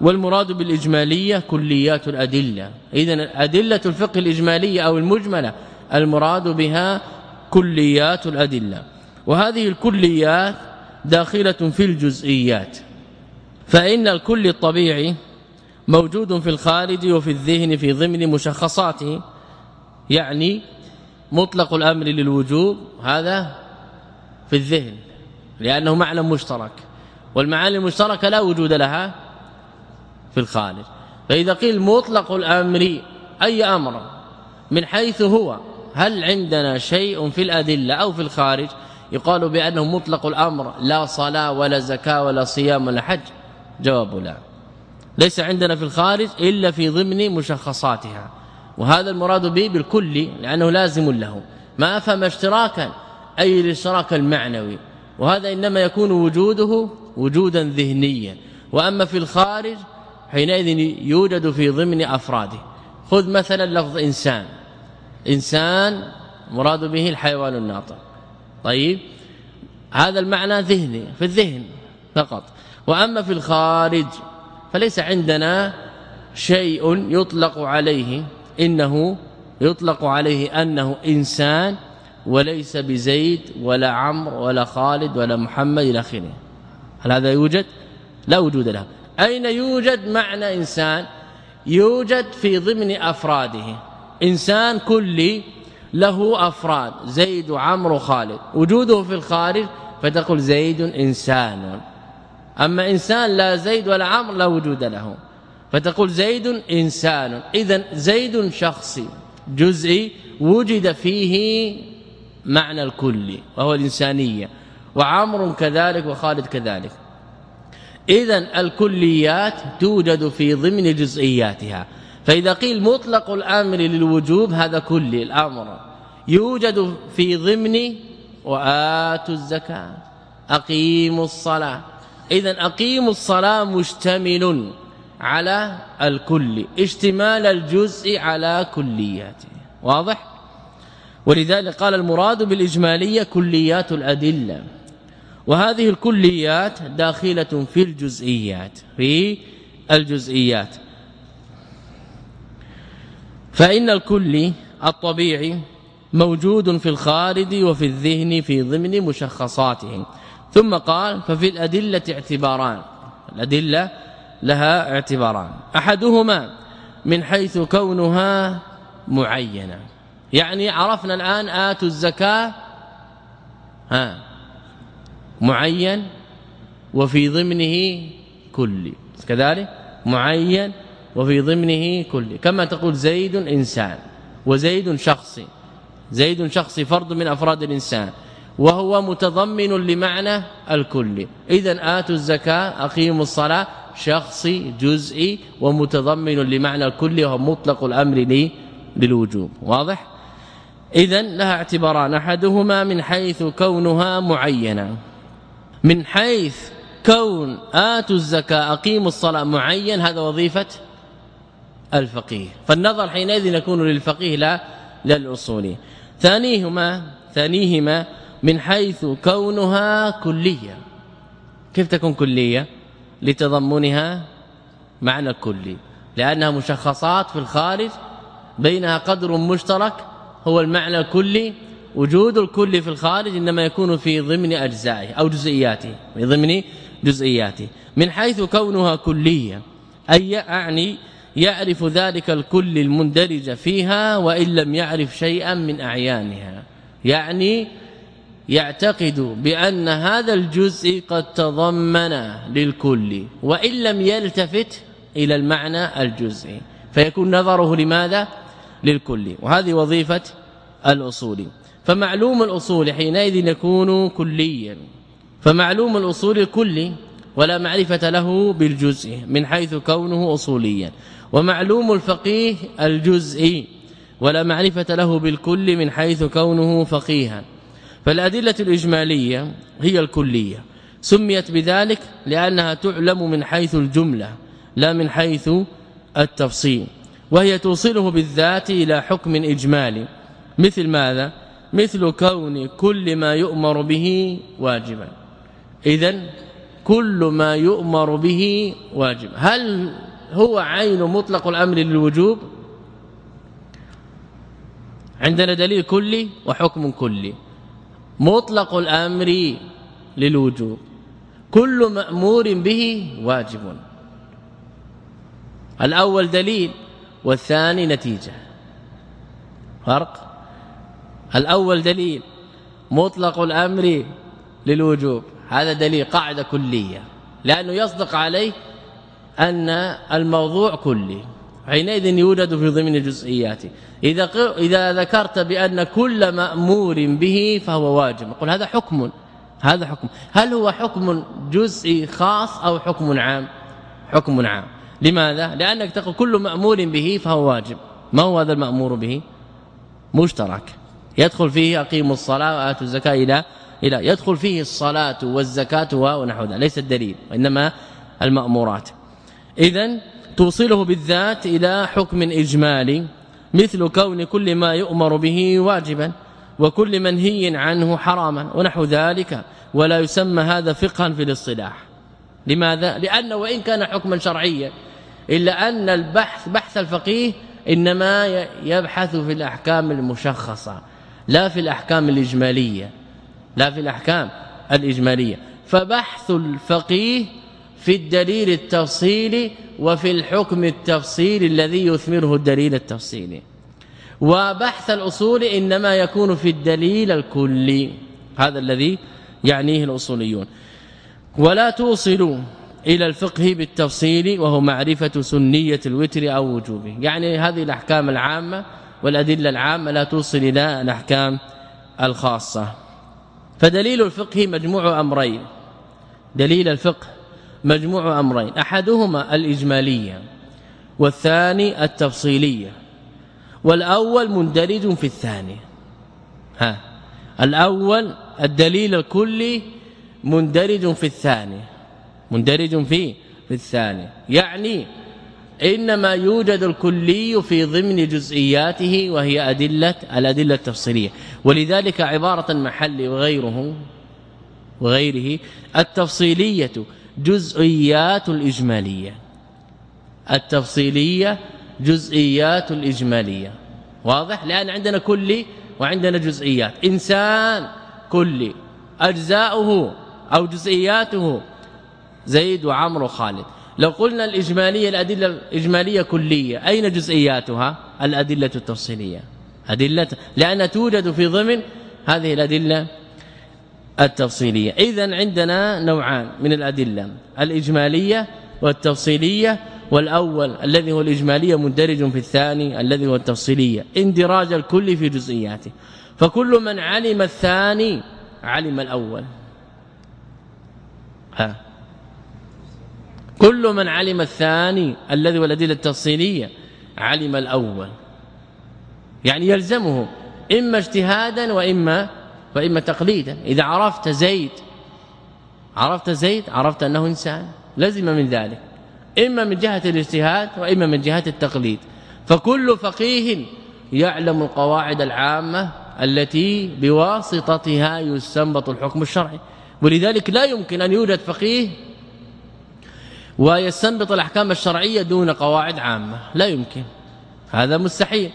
والمراد بالإجمالية كليات الأدلة. إذن أدلة الفقه الإجمالية أو المجملة المراد بها كليات الأدلة. وهذه الكليات داخلة في الجزئيات. فإن الكل الطبيعي موجود في الخارج وفي الذهن في ضمن مشخصاته يعني مطلق الأمر للوجوب هذا في الذهن لأنه معنى مشترك. والمعاني المشتركة لا وجود لها في الخارج. فإذا قيل مطلق الأمر أي أمر؟ من حيث هو هل عندنا شيء في الأدلة أو في الخارج يقال بأنه مطلق الأمر لا صلاة ولا زكاة ولا صيام ولا حج؟ جواب لا. ليس عندنا في الخارج إلا في ضمن مشخصاتها. وهذا المراد به بالكل لأنه لازم له. ما أفهم اشتراكا أي الاشتراك المعنوي؟ وهذا إنما يكون وجوده وجودا ذهنيا. وأما في الخارج حينئذ يوجد في ضمن أفراده. خذ مثلا لفظ إنسان. إنسان مراد به الحيوان الناطق. طيب هذا المعنى ذهني في الذهن فقط. وأما في الخارج فليس عندنا شيء يطلق عليه إنه يطلق عليه أنه إنسان وليس بزيد ولا عمرو ولا خالد ولا محمد إلى آخره. هل هذا يوجد؟ لا وجود له. أين يوجد معنى إنسان؟ يوجد في ضمن أفراده. إنسان كلي له أفراد زيد وعمرو وخالد. وجوده في الخارج فتقول زيد إنسان. أما إنسان لا زيد ولا عمرو لا وجود له. فتقول زيد إنسان. اذا زيد شخصي جزئي وجد فيه معنى الكل وهو الإنسانية. وعمر كذلك وخالد كذلك. اذا الكليات توجد في ضمن جزئياتها. فإذا قيل مطلق الأمر للوجوب هذا كل الأمر. يوجد في ضمن وآتوا الزكاة أقيموا الصلاة. اذا أقيموا الصلاة مشتمل على الكل اشتمال الجزء على كلياته. واضح؟ ولذلك قال المراد بالإجمالية كليات الأدلة. وهذه الكليات داخلة في الجزئيات في الجزئيات. فإن الكل الطبيعي موجود في الخارج وفي الذهن في ضمن مشخصاته ثم قال ففي الأدلة اعتباران. الأدلة لها اعتباران. أحدهما من حيث كونها معينة. يعني عرفنا الآن آتوا الزكاة ها معين وفي ضمنه كل. كذلك معين وفي ضمنه كل كما تقول زيد إنسان وزيد شخصي زيد شخصي فرد من أفراد الإنسان وهو متضمن لمعنى الكل. إذا آتوا الزكاة أقيموا الصلاة شخصي جزئي ومتضمن لمعنى الكل وهو مطلق الأمر للوجوب. واضح؟ إذا لها اعتباران. أحدهما من حيث كونها معينة. من حيث كون آتوا الزكاة أقيموا الصلاة معين هذا وظيفة الفقيه. فالنظر حينئذ يكون للفقيه لا للأصولي. ثانيهما ثانيهما من حيث كونها كلية. كيف تكون كلية؟ لتضمنها معنى كلي. لأنها مشخصات في الخارج بينها قدر مشترك هو المعنى الكلي. وجود الكل في الخارج إنما يكون في ضمن أجزائه أو جزئياته. في ضمن جزئياته. من حيث كونها كلية أي اعني يعرف ذلك الكل المندرج فيها وإن لم يعرف شيئا من أعيانها. يعني يعتقد بأن هذا الجزء قد تضمن للكل وإن لم يلتفت إلى المعنى الجزئي فيكون نظره لماذا؟ للكل. وهذه وظيفة الأصول. فمعلوم الأصول حينئذ يكون كليا. فمعلوم الأصول الكلي ولا معرفة له بالجزء من حيث كونه اصوليا. ومعلوم الفقيه الجزئي ولا معرفة له بالكل من حيث كونه فقيها. فالأدلة الإجمالية هي الكلية. سميت بذلك لأنها تعلم من حيث الجملة لا من حيث التفصيل. وهي توصله بالذات إلى حكم إجمالي. مثل ماذا؟ مثل كون كل ما يؤمر به واجبا. اذا كل ما يؤمر به واجب. هل هو عين مطلق الأمر للوجوب؟ عندنا دليل كلي وحكم كلي. مطلق الأمر للوجوب. كل مأمور به واجب. الأول دليل والثاني نتيجة. فرق؟ الأول دليل مطلق الأمر للوجوب. هذا دليل قاعدة كلية. لأنه يصدق عليه أن الموضوع كلي. حينئذ يوجد في ضمن جزئياته إذا إذا ذكرت بأن كل مأمور به فهو واجب. نقول هذا حكم. هذا حكم. هل هو حكم جزئي خاص أو حكم عام؟ حكم عام. لماذا؟ لأنك تقول كل مأمور به فهو واجب. ما هو هذا المأمور به؟ مشترك. يدخل فيه أقيموا الصلاة وآتوا الزكاة إلى إلى يدخل فيه الصلاة والزكاة ونحو ذلك ليس الدليل وإنما المأمورات. اذا توصله بالذات إلى حكم إجمالي مثل كون كل ما يؤمر به واجبا وكل منهي عنه حراما ونحو ذلك ولا يسمى هذا فقها في الاصطلاح. لماذا؟ لأنه وإن كان حكما شرعيا إلا أن البحث بحث الفقيه إنما يبحث في الأحكام المشخصة لا في الأحكام الإجمالية لا في الأحكام الإجمالية. فبحث الفقيه في الدليل التفصيلي وفي الحكم التفصيلي الذي يثمره الدليل التفصيلي. وبحث الأصول إنما يكون في الدليل الكلي هذا الذي يعنيه الأصوليون. ولا توصلوا إلى الفقه بالتفصيل وهو معرفة سنية الوتر أو وجوبه. يعني هذه الأحكام العامة والأدلة العامة لا توصل إلى الأحكام الخاصة. فدليل الفقه مجموع أمرين. دليل الفقه مجموع أمرين. أحدهما الإجمالية والثاني التفصيلية والأول مندرج في الثاني. ها الأول الدليل الكلي مندرج في الثاني. مندرج في في الثاني. يعني إنما يوجد الكلي في ضمن جزئياته وهي أدلة الأدلة التفصيلية. ولذلك عبارة محل وغيره وغيره التفصيلية جزئيات الإجمالية. التفصيلية جزئيات الإجمالية. واضح؟ لأن عندنا كلي وعندنا جزئيات. إنسان كلي أجزاؤه أو جزئياته زيد وعمر وخالد. لو قلنا الإجمالية الأدلة الإجمالية كلية أين جزئياتها؟ الأدلة التفصيلية. أدلة لأن توجد في ضمن هذه الأدلة التفصيلية. اذا عندنا نوعان من الأدلة الإجمالية والتفصيلية والأول الذي هو الإجمالية مندرج في الثاني الذي هو التفصيلية اندراج الكل في جزئياته. فكل من علم الثاني علم الأول. ها. كل من علم الثاني الذي هو الأدلة التفصيلية علم الأول. يعني يلزمه إما اجتهادا وإما وإما تقليدا. إذا عرفت زيد عرفت زيد عرفت أنه إنسان لزم من ذلك. إما من جهة الاجتهاد وإما من جهة التقليد. فكل فقيه يعلم القواعد العامة التي بواسطتها يستنبط الحكم الشرعي. ولذلك لا يمكن أن يوجد فقيه ويستنبط الأحكام الشرعية دون قواعد عامة. لا يمكن. هذا مستحيل.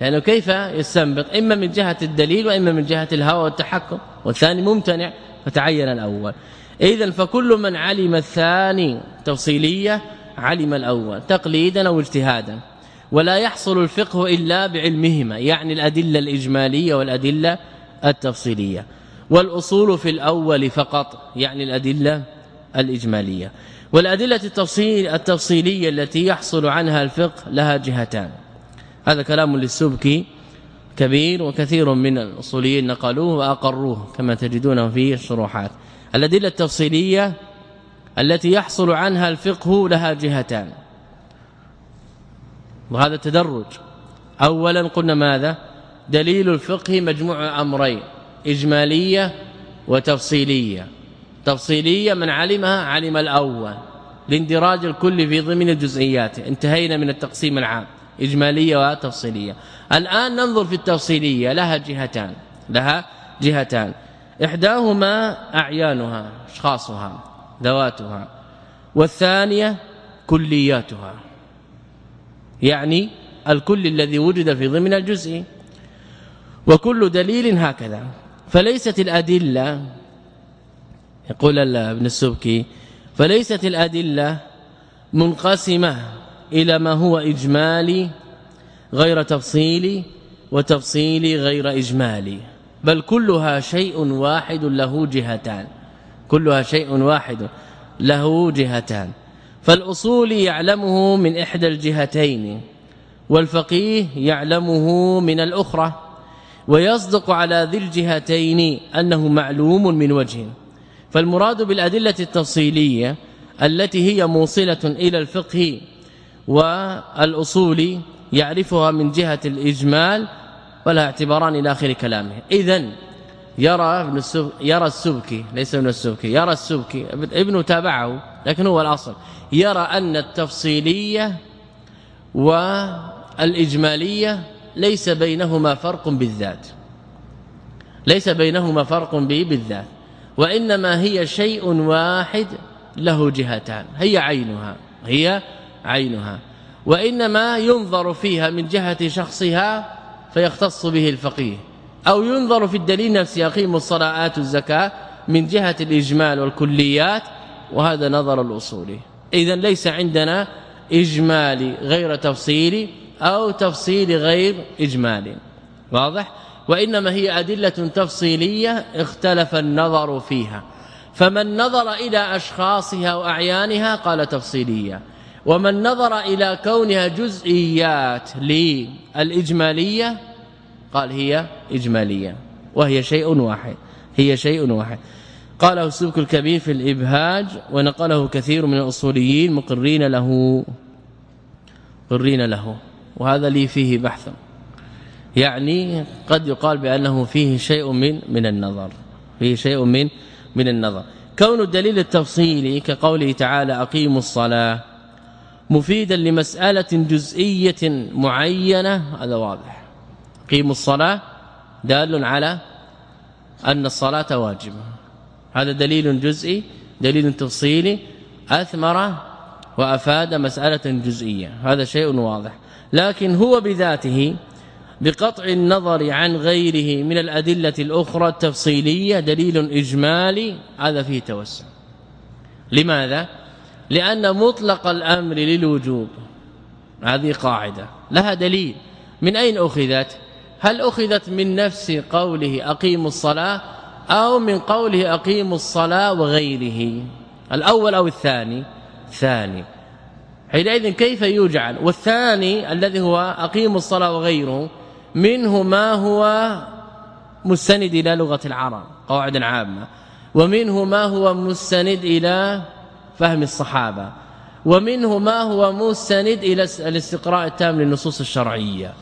لأنه كيف يستنبط؟ إما من جهة الدليل وإما من جهة الهوى والتحكم والثاني ممتنع فتعين الأول. اذا فكل من علم الثاني تفصيليه علم الأول تقليدا أو اجتهادا. ولا يحصل الفقه إلا بعلمهما يعني الأدلة الإجمالية والأدلة التفصيلية. والأصول في الأول فقط يعني الأدلة الإجمالية. والأدلة التفصيل التفصيلية التي يحصل عنها الفقه لها جهتان. هذا كلام للسبكي كبير وكثير من الأصوليين نقلوه وأقروه كما تجدونه في الشروحات. الأدلة التفصيلية التي يحصل عنها الفقه لها جهتان. وهذا تدرج اولا قلنا ماذا؟ دليل الفقه مجموع أمرين إجمالية وتفصيلية. تفصيلية من علمها علم الأول. لاندراج الكل في ضمن الجزئيات. انتهينا من التقسيم العام. إجمالية وتفصيلية. الآن ننظر في التفصيلية. لها جهتان. لها جهتان. إحداهما أعيانها أشخاصها ذواتها. والثانية كلياتها. يعني الكل الذي وجد في ضمن الجزء. وكل دليل هكذا. فليست الأدلة يقول ابن السبكي فليست الأدلة منقسمة. إلى ما هو إجمالي غير تفصيلي وتفصيلي غير إجمالي. بل كلها شيء واحد له جهتان. كلها شيء واحد له جهتان. فالأصول يعلمه من إحدى الجهتين والفقيه يعلمه من الأخرى ويصدق على ذي الجهتين أنه معلوم من وجه. فالمراد بالأدلة التفصيلية التي هي موصلة إلى الفقه والأصول يعرفها من جهة الإجمال ولا اعتباران إلى آخر كلامه. اذا يرى ابن السب... يرى السبكي ليس ابن السبكي يرى السبكي ابنه تابعه لكن هو الأصل. يرى أن التفصيلية والإجمالية ليس بينهما فرق بالذات. ليس بينهما فرق به بالذات. وإنما هي شيء واحد له جهتان هي عينها هي عينها. وإنما ينظر فيها من جهة شخصها فيختص به الفقيه. أو ينظر في الدليل نفسه يقيم الصلاه الزكاة من جهة الإجمال والكليات وهذا نظر الأصولي اذا ليس عندنا اجمالي غير تفصيلي أو تفصيل غير اجمالي واضح؟ وإنما هي أدلة تفصيلية اختلف النظر فيها. فمن نظر إلى أشخاصها وأعيانها قال تفصيلية. ومن نظر إلى كونها جزئيات للاجماليه قال هي إجمالية وهي شيء واحد هي شيء واحد. قاله السبك الكبير في الإبهاج ونقله كثير من الأصوليين مقرين له مقرين له. وهذا لي فيه بحث. يعني قد يقال بأنه فيه شيء من من النظر فيه شيء من من النظر. كون الدليل التفصيلي كقوله تعالى أقيموا الصلاة مفيدا لمسألة جزئية معينة هذا واضح. قيموا الصلاة دال على أن الصلاة واجبة. هذا دليل جزئي دليل تفصيلي أثمر وأفاد مسألة جزئية. هذا شيء واضح. لكن هو بذاته بقطع النظر عن غيره من الأدلة الأخرى التفصيلية دليل إجمالي هذا فيه توسع. لماذا؟ لأن مطلق الأمر للوجوب. هذه قاعدة. لها دليل. من أين أخذت؟ هل أخذت من نفس قوله أقيموا الصلاة أو من قوله أقيموا الصلاة وغيره؟ الأول أو الثاني؟ ثاني حينئذ كيف يجعل؟ والثاني الذي هو أقيموا الصلاة وغيره منه ما هو مستند إلى لغة العرب قواعد عامة. ومنه ما هو مستند إلى فهم الصحابة. ومنه ما هو مستند إلى الاستقراء التام للنصوص الشرعية.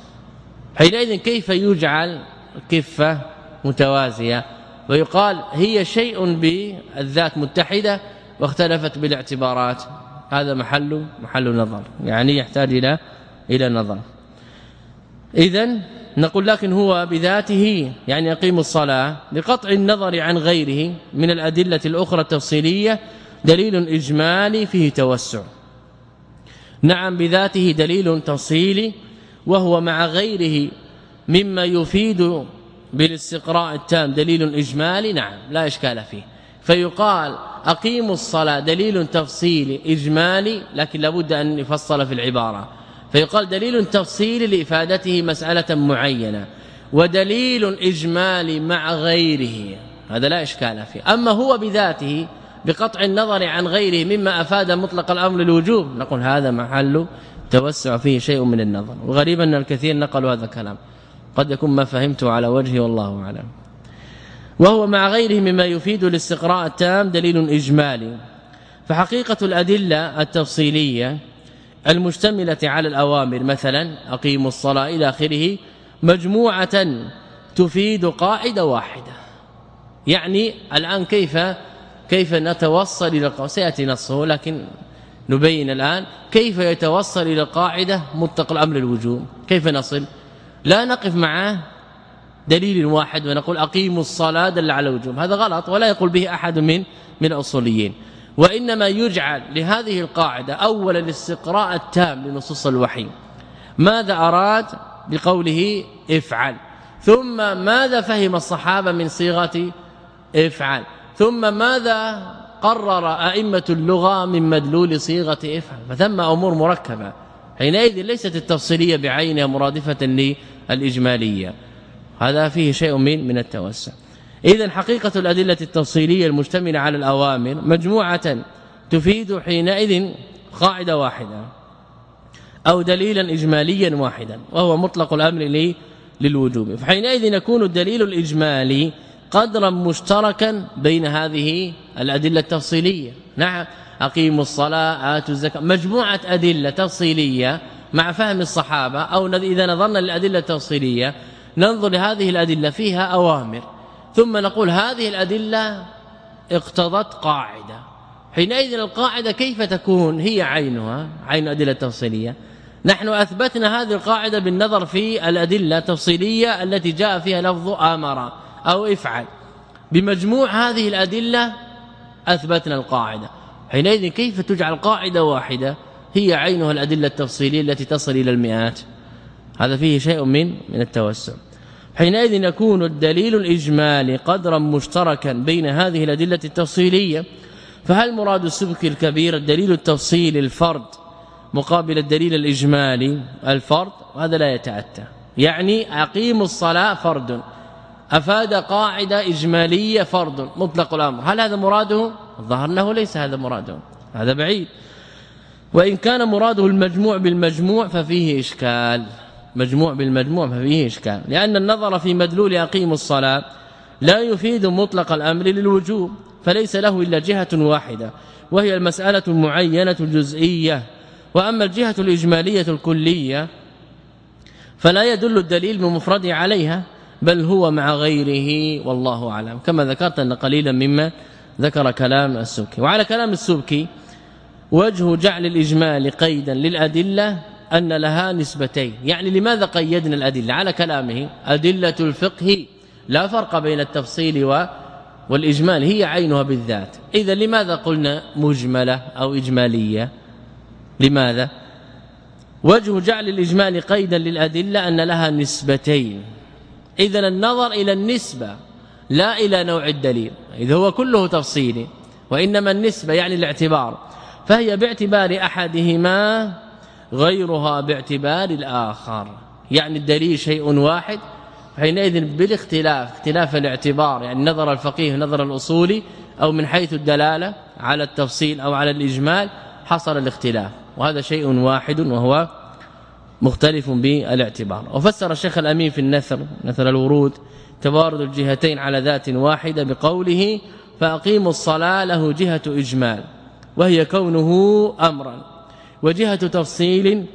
حينئذ كيف يجعل كفة متوازية؟ ويقال هي شيء بالذات متحدة واختلفت بالاعتبارات. هذا محل محل نظر. يعني يحتاج إلى إلى نظر. اذا نقول لكن هو بذاته يعني يقيم الصلاة بقطع النظر عن غيره من الأدلة الأخرى التفصيلية دليل إجمالي فيه توسع. نعم بذاته دليل تفصيلي وهو مع غيره مما يفيد بالاستقراء التام. دليل إجمالي نعم لا إشكال فيه. فيقال أقيموا الصلاة دليل تفصيلي إجمالي لكن لابد أن يفصل في العبارة. فيقال دليل تفصيلي لإفادته مسألة معينة ودليل إجمالي مع غيره. هذا لا إشكال فيه. أما هو بذاته بقطع النظر عن غيره مما أفاد مطلق الأمر الوجوب نقول هذا محل توسع فيه شيء من النظر. وغريب أن الكثير نقلوا هذا الكلام. قد يكون ما فهمته على وجهه والله أعلم. وهو مع غيره مما يفيد الاستقراء التام دليل إجمالي. فحقيقة الأدلة التفصيلية المشتملة على الأوامر مثلا أقيموا الصلاة إلى آخره مجموعة تفيد قاعدة واحدة. يعني الآن كيف كيف نتوصل إلى القاعدة؟ سيأتي نصه لكن نبين الآن كيف يتوصل إلى القاعدة مطلق الأمر الوجوب؟ كيف نصل؟ لا نقف معه دليل واحد ونقول أقيموا الصلاة دل على الوجوب. هذا غلط ولا يقول به أحد من من الأصوليين. وإنما يجعل لهذه القاعدة اولا الاستقراء التام لنصوص الوحي. ماذا أراد؟ بقوله افعل. ثم ماذا فهم الصحابة من صيغة افعل؟ ثم ماذا قرر أئمة اللغة من مدلول صيغة إفعل؟ فثم أمور مركبة. حينئذ ليست التفصيلية بعينها مرادفة للإجمالية. هذا فيه شيء من من التوسع. اذا حقيقة الأدلة التفصيلية المشتملة على الأوامر مجموعة تفيد حينئذ قاعدة واحدة أو دليلا إجماليا واحدا وهو مطلق الأمر للوجوب. فحينئذ يكون الدليل الإجمالي قدرا مشتركا بين هذه الأدلة التفصيلية. نعم أقيموا الصلاة آتوا الزكاة. مجموعة أدلة تفصيلية مع فهم الصحابة أو إذا نظرنا للأدلة التفصيلية ننظر لهذه الأدلة فيها أوامر. ثم نقول هذه الأدلة اقتضت قاعدة. حينئذ القاعدة كيف تكون؟ هي عينها عين الأدلة التفصيلية. نحن أثبتنا هذه القاعدة بالنظر في الأدلة التفصيلية التي جاء فيها لفظ آمر. أو افعل. بمجموع هذه الأدلة أثبتنا القاعدة. حينئذ كيف تجعل قاعدة واحدة؟ هي عينها الأدلة التفصيلية التي تصل إلى المئات. هذا فيه شيء من من التوسع. حينئذ يكون الدليل الإجمالي قدرا مشتركا بين هذه الأدلة التفصيلية. فهل مراد السبك الكبير الدليل التفصيلي الفرد مقابل الدليل الإجمالي؟ الفرد وهذا لا يتأتى. يعني اقيم الصلاة فرد. أفاد قاعدة إجمالية فرض مطلق الأمر. هل هذا مراده؟ الظاهر أنه ليس هذا مراده. هذا بعيد. وإن كان مراده المجموع بالمجموع ففيه إشكال. مجموع بالمجموع ففيه إشكال. لأن النظر في مدلول أقيم الصلاة لا يفيد مطلق الأمر للوجوب فليس له إلا جهة واحدة وهي المسألة المعينة الجزئية. وأما الجهة الإجمالية الكلية فلا يدل الدليل بمفرده عليها. بل هو مع غيره والله أعلم. كما ذكرت أن قليلا مما ذكر كلام السبكي. وعلى كلام السبكي وجه جعل الإجمال قيدا للأدلة أن لها نسبتين. يعني لماذا قيدنا الأدلة؟ على كلامه أدلة الفقه لا فرق بين التفصيل و والإجمال هي عينها بالذات. إذا لماذا قلنا مجملة أو إجمالية؟ لماذا؟ وجه جعل الإجمال قيدا للأدلة أن لها نسبتين. اذا النظر إلى النسبة لا إلى نوع الدليل اذا هو كله تفصيلي وإنما النسبة يعني الاعتبار فهي باعتبار أحدهما غيرها باعتبار الآخر يعني الدليل شيء واحد حينئذ بالاختلاف اختلاف الاعتبار يعني نظر الفقيه نظر الاصولي أو من حيث الدلالة على التفصيل أو على الإجمال حصل الاختلاف وهذا شيء واحد وهو مختلف بالاعتبار. وفسر الشيخ الأمين في النثر نثر الورود تبارد الجهتين على ذات واحدة بقوله فأقيموا الصلاة له جهة إجمال وهي كونه أمرا وجهة تفصيل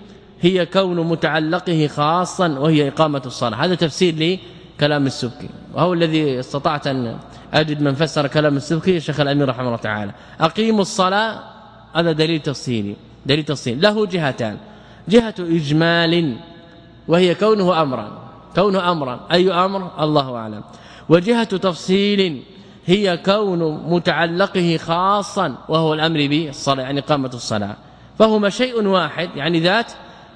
هي كون متعلقه خاصا وهي إقامة الصلاة. هذا تفسير لكلام السبكي. وهو الذي استطعت أن أجد من فسر كلام السبكي الشيخ الأمين رحمه الله تعالى. أقيموا الصلاة هذا دليل تفصيلي دليل تفصيل. له جهتان جهة إجمال وهي كونه أمرا كونه أمرا. أي أمر؟ الله أعلم. وجهة تفصيل هي كون متعلقه خاصا وهو الأمر بالصلاة يعني قامه الصلاة. فهما شيء واحد يعني ذات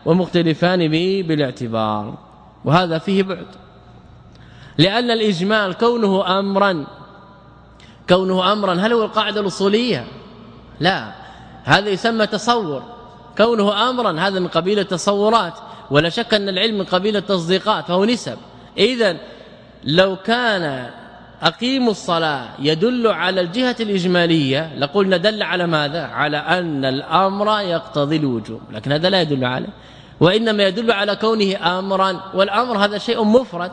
ومختلفان به بالاعتبار. وهذا فيه بعد. لأن الإجمال كونه أمرا كونه أمرا هل هو القاعدة الأصولية؟ لا. هذا يسمى تصور. كونه امرا هذا من قبيل التصورات. ولا شك أن العلم من قبيل التصديقات فهو نسب. اذا لو كان أقيم الصلاة يدل على الجهة الإجمالية لقلنا دل على ماذا؟ على أن الأمر يقتضي الوجوب لكن هذا لا يدل عليه. وإنما يدل على كونه امرا والأمر هذا شيء مفرد.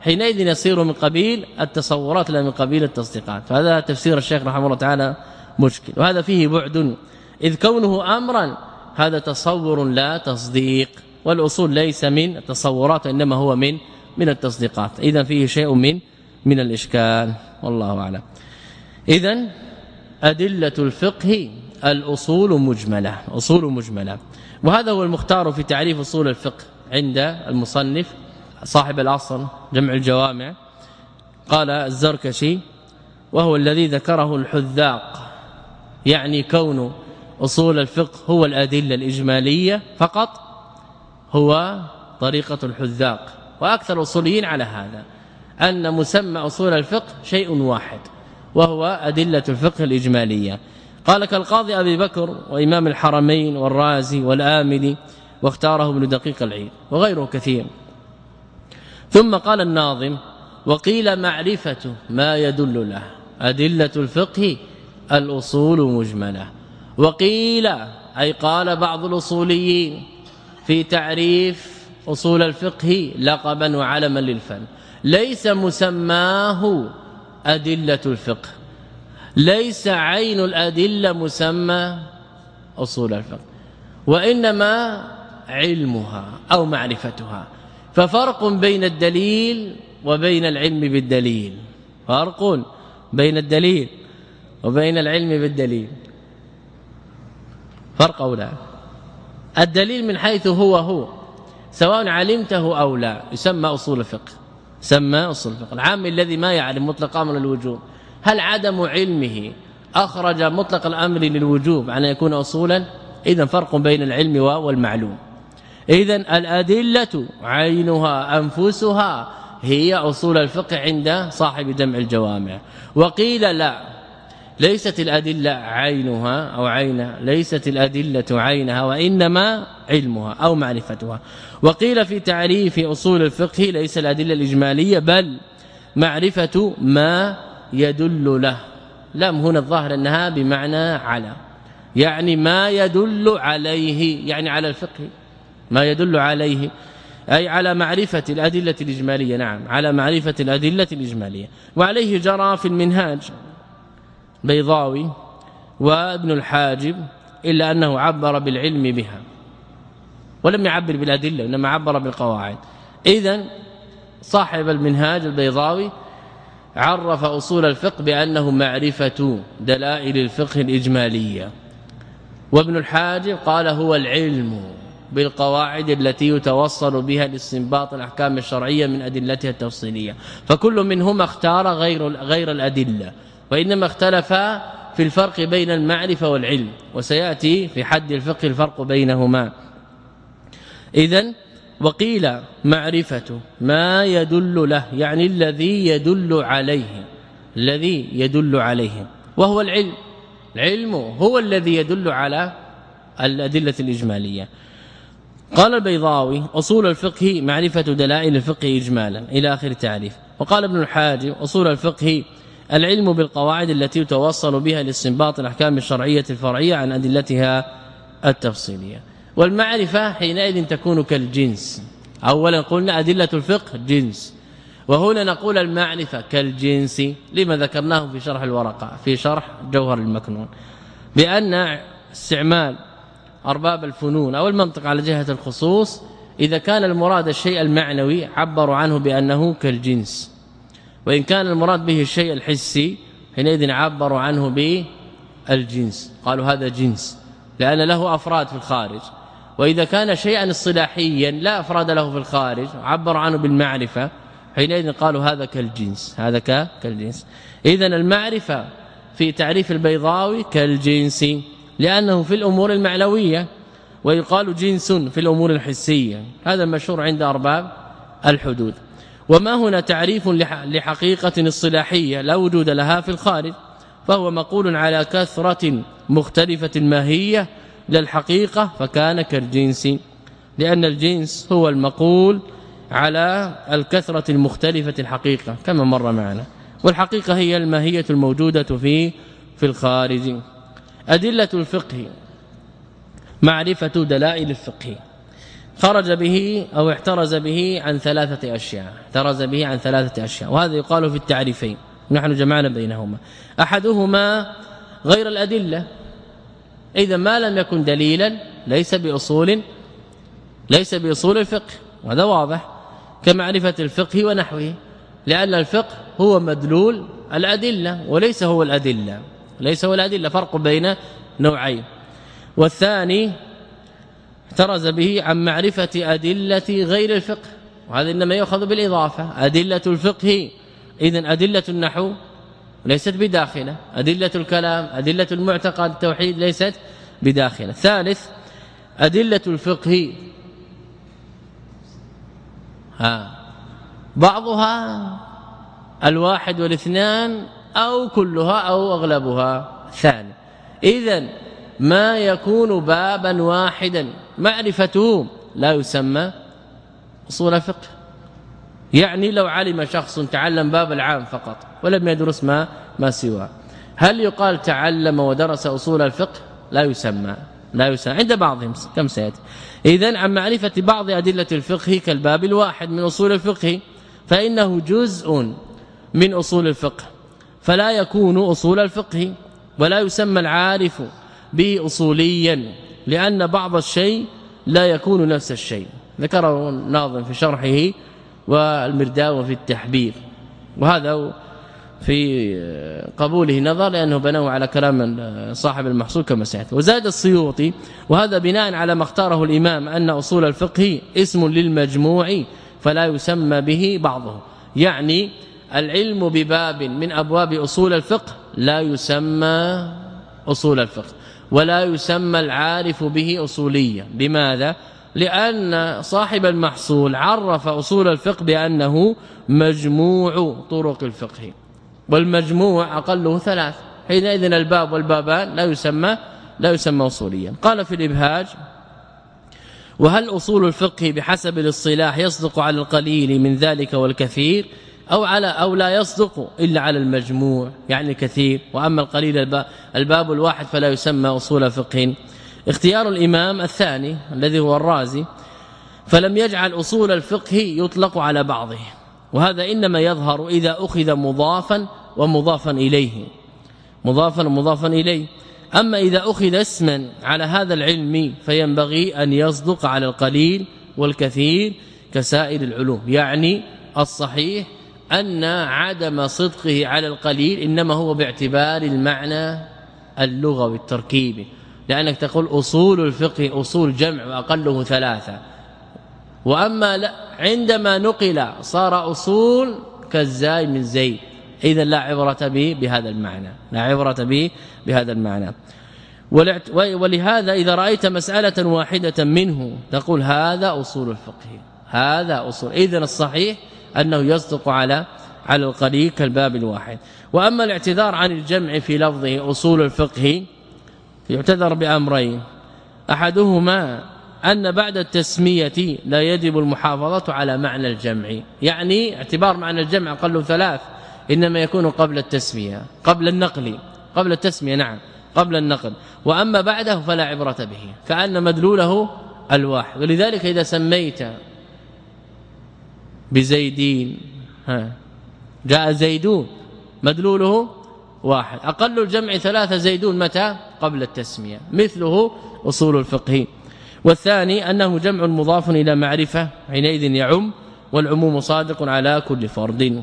حينئذ يصير من قبيل التصورات لا من قبيل التصديقات. فهذا تفسير الشيخ رحمه الله تعالى مشكل. وهذا فيه بعد. إذ كونه امرا هذا تصور لا تصديق والأصول ليس من التصورات إنما هو من من التصديقات. اذا فيه شيء من من الإشكال. والله أعلم. اذا أدلة الفقه الأصول مجملة أصول مجملة. وهذا هو المختار في تعريف أصول الفقه عند المصنف صاحب الاصل جمع الجوامع. قال الزركشي وهو الذي ذكره الحذاق يعني كون أصول الفقه هو الأدلة الإجمالية فقط هو طريقة الحذاق وأكثر الأصوليين على هذا أن مسمى أصول الفقه شيء واحد وهو أدلة الفقه الإجمالية. قال كالقاضي أبي بكر وإمام الحرمين والرازي والآمدي واختاره ابن دقيق العيد وغيره كثير. ثم قال الناظم وقيل معرفة ما يدل له أدلة الفقه الأصول مجملة. وقيل أي قال بعض الأصوليين في تعريف أصول الفقه لقبا وعلما للفن ليس مسماه أدلة الفقه ليس عين الأدلة مسمى أصول الفقه وإنما علمها أو معرفتها ففرق بين الدليل وبين العلم بالدليل فرق بين الدليل وبين العلم بالدليل. فرق أو لا؟ الدليل من حيث هو هو سواء علمته أو لا يسمى أصول الفقه سمى أصول الفقه. العام الذي ما يعلم مطلق أمر الوجوب هل عدم علمه أخرج مطلق الأمر للوجوب عن أن يكون اصولا؟ اذا فرق بين العلم والمعلوم. اذا الأدلة عينها أنفسها هي أصول الفقه عند صاحب جمع الجوامع. وقيل لا ليست الأدلة عينها أو عينها ليست الأدلة عينها وإنما علمها أو معرفتها. وقيل في تعريف أصول الفقه ليس الأدلة الإجمالية بل معرفة ما يدل له. لم هنا الظاهر أنها بمعنى على يعني ما يدل عليه يعني على الفقه. ما يدل عليه أي على معرفة الأدلة الإجمالية نعم على معرفة الأدلة الإجمالية. وعليه جرى في المنهاج. بيضاوي وابن الحاجب إلا أنه عبر بالعلم بها ولم يعبر بالأدلة إنما عبر بالقواعد. إذا صاحب المنهاج البيضاوي عرف أصول الفقه بأنه معرفة دلائل الفقه الإجمالية. وابن الحاجب قال هو العلم بالقواعد التي يتوصل بها لاستنباط الأحكام الشرعية من أدلتها التفصيلية. فكل منهما اختار غير غير الأدلة. وإنما اختلفا في الفرق بين المعرفة والعلم وسيأتي في حد الفقه الفرق بينهما. اذا وقيل معرفة ما يدل له يعني الذي يدل عليه الذي يدل عليه وهو العلم. العلم هو الذي يدل على الأدلة الإجمالية. قال البيضاوي أصول الفقه معرفة دلائل الفقه إجمالا إلى آخر تعريف وقال ابن الحاج أصول الفقه العلم بالقواعد التي يتوصل بها لاستنباط الأحكام الشرعية الفرعية عن أدلتها التفصيلية. والمعرفة حينئذ تكون كالجنس. اولا قلنا أدلة الفقه جنس. وهنا نقول المعرفة كالجنس. لما ذكرناه في شرح الورقة في شرح جوهر المكنون. بأن استعمال أرباب الفنون أو المنطق على جهة الخصوص إذا كان المراد الشيء المعنوي عبروا عنه بأنه كالجنس. وإن كان المراد به الشيء الحسي حينئذ عبروا عنه بالجنس. قالوا هذا جنس لأن له أفراد في الخارج. وإذا كان شيئا اصطلاحيا لا أفراد له في الخارج عبروا عنه بالمعرفة. حينئذ قالوا هذا كالجنس هذا كالجنس. اذا المعرفة في تعريف البيضاوي كالجنس لأنه في الأمور المعنوية ويقال جنس في الأمور الحسية. هذا مشهور عند أرباب الحدود. وما هنا تعريف لحقيقة اصطلاحية لا وجود لها في الخارج فهو مقول على كثرة مختلفة الماهية للحقيقة فكان كالجنس لأن الجنس هو المقول على الكثرة المختلفة الحقيقة كما مر معنا والحقيقة هي الماهية الموجودة في في الخارج. أدلة الفقه معرفة دلائل الفقه. خرج به أو احترز به عن ثلاثة أشياء احترز به عن ثلاثة أشياء وهذا يقال في التعريفين نحن جمعنا بينهما. أحدهما غير الأدلة إذا ما لم يكن دليلا ليس بأصول ليس بأصول الفقه وهذا واضح كمعرفة الفقه ونحوه لأن الفقه هو مدلول الأدلة وليس هو الأدلة ليس هو الأدلة فرق بين نوعين. والثاني احترز به عن معرفة أدلة غير الفقه وهذا إنما يؤخذ بالإضافة. أدلة الفقه اذا أدلة النحو ليست بداخلة. أدلة الكلام أدلة المعتقد التوحيد ليست بداخلة. ثالث أدلة الفقه. ها بعضها الواحد والاثنان أو كلها أو أغلبها ثاني. اذا ما يكون بابا واحدا معرفته لا يسمى أصول الفقه. يعني لو علم شخص تعلم باب العام فقط ولم يدرس ما ما سواه. هل يقال تعلم ودرس أصول الفقه؟ لا يسمى لا يسمى. عند بعضهم كم سيأتي؟ اذا عن معرفة بعض أدلة الفقه كالباب الواحد من أصول الفقه فإنه جزء من أصول الفقه. فلا يكون أصول الفقه ولا يسمى العارف به اصوليا. لأن بعض الشيء لا يكون نفس الشيء. ذكره الناظم في شرحه والمرداوي في التحبير. وهذا في قبوله نظر لأنه بناه على كلام صاحب المحصول كما سيأتي. وزاد السيوطي وهذا بناء على ما اختاره الإمام أن أصول الفقه اسم للمجموع فلا يسمى به بعضه. يعني العلم بباب من أبواب أصول الفقه لا يسمى أصول الفقه. ولا يسمى العارف به أصوليا. لماذا؟ لأن صاحب المحصول عرف أصول الفقه بأنه مجموع طرق الفقه والمجموع أقله ثلاث. حينئذ الباب والبابان لا يسمى لا يسمى أصوليا. قال في الإبهاج وهل أصول الفقه بحسب الاصطلاح يصدق على القليل من ذلك والكثير؟ أو على أو لا يصدق إلا على المجموع يعني الكثير وأما القليل الباب, الواحد فلا يسمى أصول فقه. اختيار الإمام الثاني الذي هو الرازي فلم يجعل أصول الفقه يطلق على بعضه. وهذا إنما يظهر إذا أخذ مضافا ومضافا إليه. مضافا ومضافا إليه. أما إذا أخذ اسما على هذا العلم فينبغي أن يصدق على القليل والكثير كسائر العلوم يعني الصحيح أن عدم صدقه على القليل إنما هو باعتبار المعنى اللغوي التركيبي. لأنك تقول أصول الفقه أصول جمع وأقله ثلاثة. وأما لا عندما نقل صار أصول كالزاي من زيد. اذا لا عبرة به بهذا المعنى. لا عبرة به بهذا المعنى. ولهذا إذا رأيت مسألة واحدة منه تقول هذا أصول الفقه. هذا أصول. اذا الصحيح أنه يصدق على على القليل كالباب الواحد. وأما الاعتذار عن الجمع في لفظه أصول الفقه يعتذر بأمرين. أحدهما أن بعد التسمية لا يجب المحافظة على معنى الجمع. يعني اعتبار معنى الجمع قل ثلاث إنما يكون قبل التسمية قبل النقل قبل التسمية نعم قبل النقل. وأما بعده فلا عبرة به كأن مدلوله الواحد. ولذلك إذا سميت بزيدين. ها. جاء زيدون مدلوله واحد. أقل الجمع ثلاثة زيدون متى؟ قبل التسمية. مثله أصول الفقه. والثاني أنه جمع مضاف إلى معرفة حينئذ يعم والعموم صادق على كل فرد.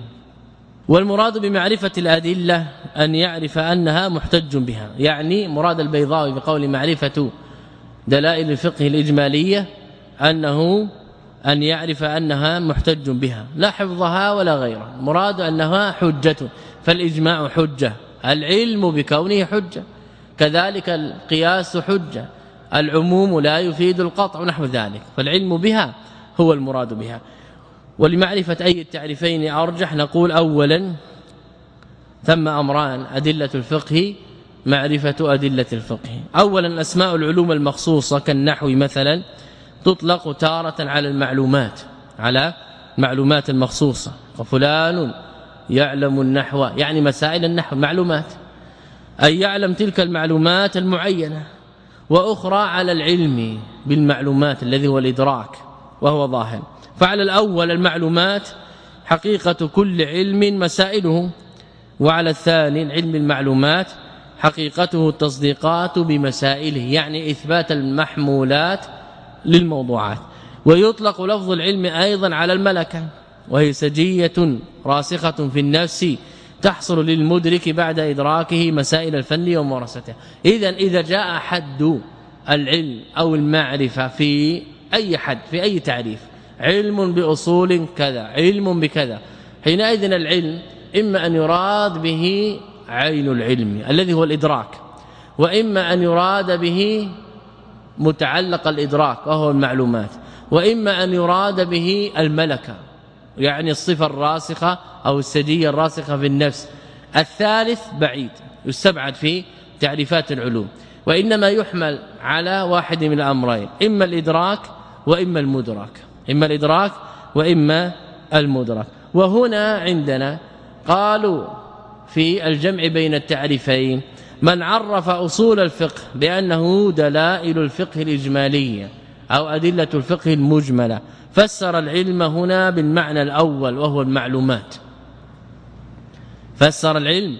والمراد بمعرفة الأدلة أن يعرف أنها محتج بها. يعني مراد البيضاوي بقول معرفة دلائل الفقه الإجمالية أنه أن يعرف أنها محتج بها لا حفظها ولا غيرها مراد أنها حجة فالإجماع حجة العلم بكونه حجة كذلك القياس حجة العموم لا يفيد القطع ونحو ذلك فالعلم بها هو المراد بها. ولمعرفة أي التعريفين أرجح نقول اولا ثم أمران أدلة الفقه معرفة أدلة الفقه. اولا أسماء العلوم المخصوصة كالنحو مثلا تطلق تارة على المعلومات على معلومات المخصوصة وفلان يعلم النحو يعني مسائل النحو معلومات. أي يعلم تلك المعلومات المعينة. وأخرى على العلم بالمعلومات الذي هو الإدراك وهو ظاهر. فعلى الأول المعلومات حقيقة كل علم مسائله. وعلى الثاني علم المعلومات حقيقته التصديقات بمسائله يعني إثبات المحمولات للموضوعات. ويطلق لفظ العلم أيضا على الملكة وهي سجية راسخة في النفس تحصل للمدرك بعد إدراكه مسائل الفن وممارسته. اذا إذا جاء حد العلم أو المعرفة في أي حد في أي تعريف علم بأصول كذا علم بكذا حينئذ العلم إما أن يراد به عين العلم الذي هو الإدراك وإما أن يراد به متعلق الإدراك وهو المعلومات. وإما أن يراد به الملكة يعني الصفة الراسخة أو السجيه الراسخة في النفس. الثالث بعيد يستبعد في تعريفات العلوم. وإنما يحمل على واحد من الأمرين إما الإدراك وإما المدرك إما الإدراك وإما المدرك وهنا عندنا قالوا في الجمع بين التعريفين من عرف أصول الفقه بأنه دلائل الفقه الإجمالية أو أدلة الفقه المجملة فسر العلم هنا بالمعنى الأول وهو المعلومات. فسر العلم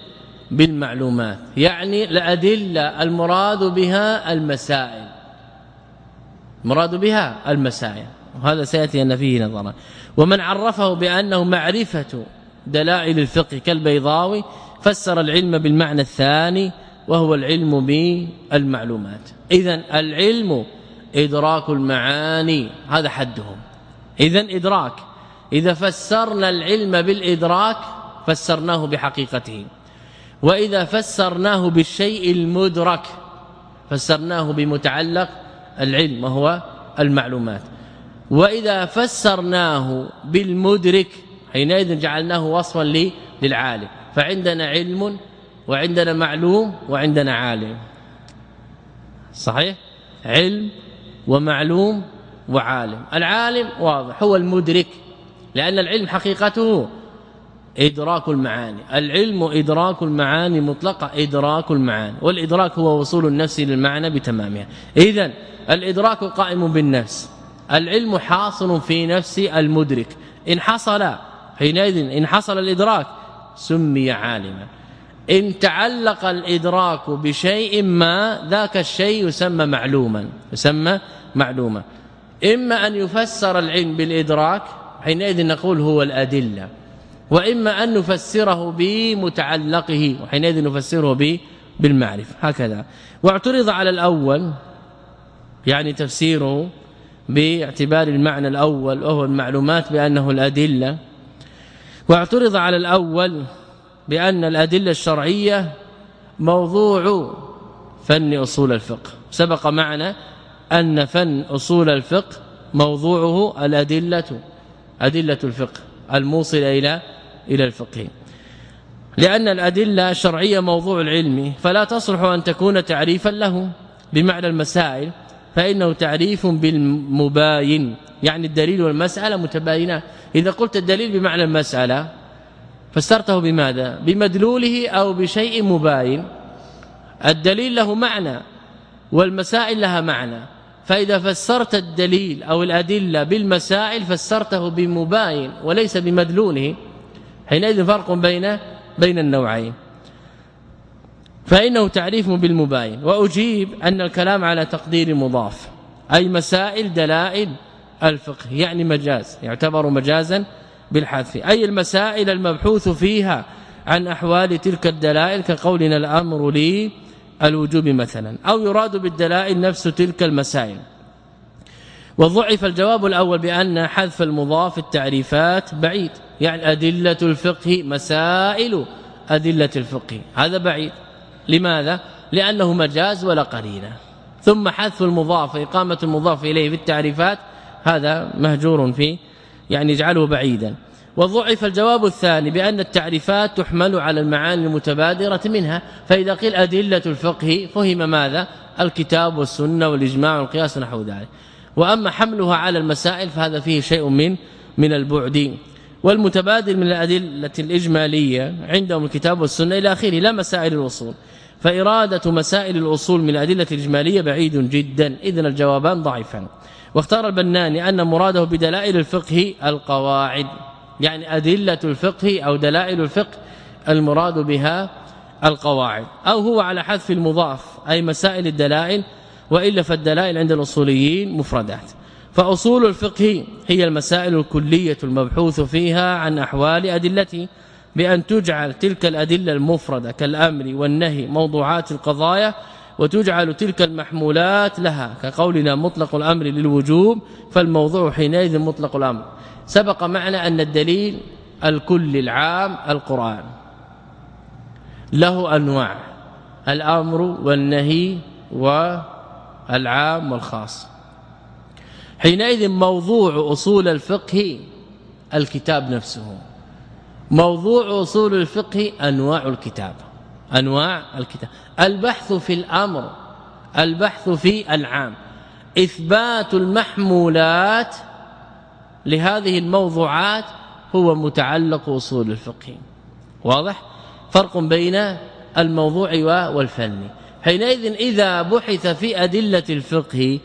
بالمعلومات يعني الأدلة المراد بها المسائل. مراد بها المسائل وهذا سيأتي أن فيه نظرا. ومن عرفه بأنه معرفة دلائل الفقه كالبيضاوي فسر العلم بالمعنى الثاني وهو العلم بالمعلومات. اذا العلم إدراك المعاني هذا حدهم. اذا إدراك. إذا فسرنا العلم بالإدراك فسرناه بحقيقته. وإذا فسرناه بالشيء المدرك فسرناه بمتعلق العلم وهو المعلومات. وإذا فسرناه بالمدرك حينئذ جعلناه وصفا للعالم. فعندنا علم وعندنا معلوم وعندنا عالم. صحيح؟ علم ومعلوم وعالم. العالم واضح هو المدرك لأن العلم حقيقته إدراك المعاني. العلم إدراك المعاني مطلقة إدراك المعاني. والإدراك هو وصول النفس للمعنى بتمامها. اذا الإدراك قائم بالنفس. العلم حاصل في نفس المدرك. إن حصل حينئذ إن حصل الإدراك سمي عالما. إن تعلق الإدراك بشيء ما ذاك الشيء يسمى معلوما يسمى معلوما. إما أن يفسر العلم بالإدراك حينئذ نقول هو الأدلة. وإما أن نفسره بمتعلقه وحينئذ نفسره به بالمعرفة. هكذا. واعترض على الأول يعني تفسيره باعتبار المعنى الأول وهو المعلومات بأنه الأدلة. واعترض على الأول بأن الأدلة الشرعية موضوع فن أصول الفقه. سبق معنا أن فن أصول الفقه موضوعه الأدلة أدلة الفقه الموصل إلى إلى الفقه. لأن الأدلة الشرعية موضوع العلم فلا تصلح أن تكون تعريفا له. بمعنى المسائل فإنه تعريف بالمباين يعني الدليل والمسألة متباينة. إذا قلت الدليل بمعنى المسألة فسرته بماذا؟ بمدلوله أو بشيء مباين. الدليل له معنى والمسائل لها معنى. فإذا فسرت الدليل أو الأدلة بالمسائل فسرته بمباين وليس بمدلوله. حينئذ فرق بين بين النوعين. فإنه تعريف بالمباين. وأجيب أن الكلام على تقدير مضاف. أي مسائل دلائل الفقه يعني مجاز يعتبر مجازا بالحذف. أي المسائل المبحوث فيها عن أحوال تلك الدلائل كقولنا الأمر لي الوجوب مثلا. أو يراد بالدلائل نفس تلك المسائل. وضعف الجواب الأول بأن حذف المضاف التعريفات بعيد. يعني أدلة الفقه مسائل أدلة الفقه. هذا بعيد. لماذا؟ لأنه مجاز ولا قرينه ثم حذف المضاف إقامة المضاف إليه في التعريفات هذا مهجور فيه يعني يجعله بعيدا. وضعف الجواب الثاني بأن التعريفات تحمل على المعاني المتبادرة منها فإذا قيل أدلة الفقه فهم ماذا؟ الكتاب والسنة والإجماع والقياس نحو ذلك. وأما حملها على المسائل فهذا فيه شيء من من البعد. والمتبادل من الأدلة الإجمالية عندهم الكتاب والسنة إلى آخره لا مسائل الوصول فإرادة مسائل الأصول من الأدلة الإجمالية بعيد جدا. إذن الجوابان ضعيفان واختار البناني أن مراده بدلائل الفقه القواعد. يعني أدلة الفقه أو دلائل الفقه المراد بها القواعد أو هو على حذف المضاف أي مسائل الدلائل وإلا فالدلائل عند الأصوليين مفردات. فأصول الفقه هي المسائل الكلية المبحوث فيها عن أحوال أدلته بأن تجعل تلك الأدلة المفردة كالأمر والنهي موضوعات القضايا وتجعل تلك المحمولات لها كقولنا مطلق الأمر للوجوب فالموضوع حينئذ مطلق الأمر. سبق معنا أن الدليل الكل العام القرآن له أنواع الأمر والنهي والعام والخاص. حينئذ موضوع أصول الفقه الكتاب نفسه موضوع أصول الفقه أنواع الكتاب أنواع الكتاب. البحث في الأمر البحث في العام إثبات المحمولات لهذه الموضوعات هو متعلق اصول الفقه. واضح؟ فرق بين الموضوع والفن. حينئذ إذا بحث في أدلة الفقه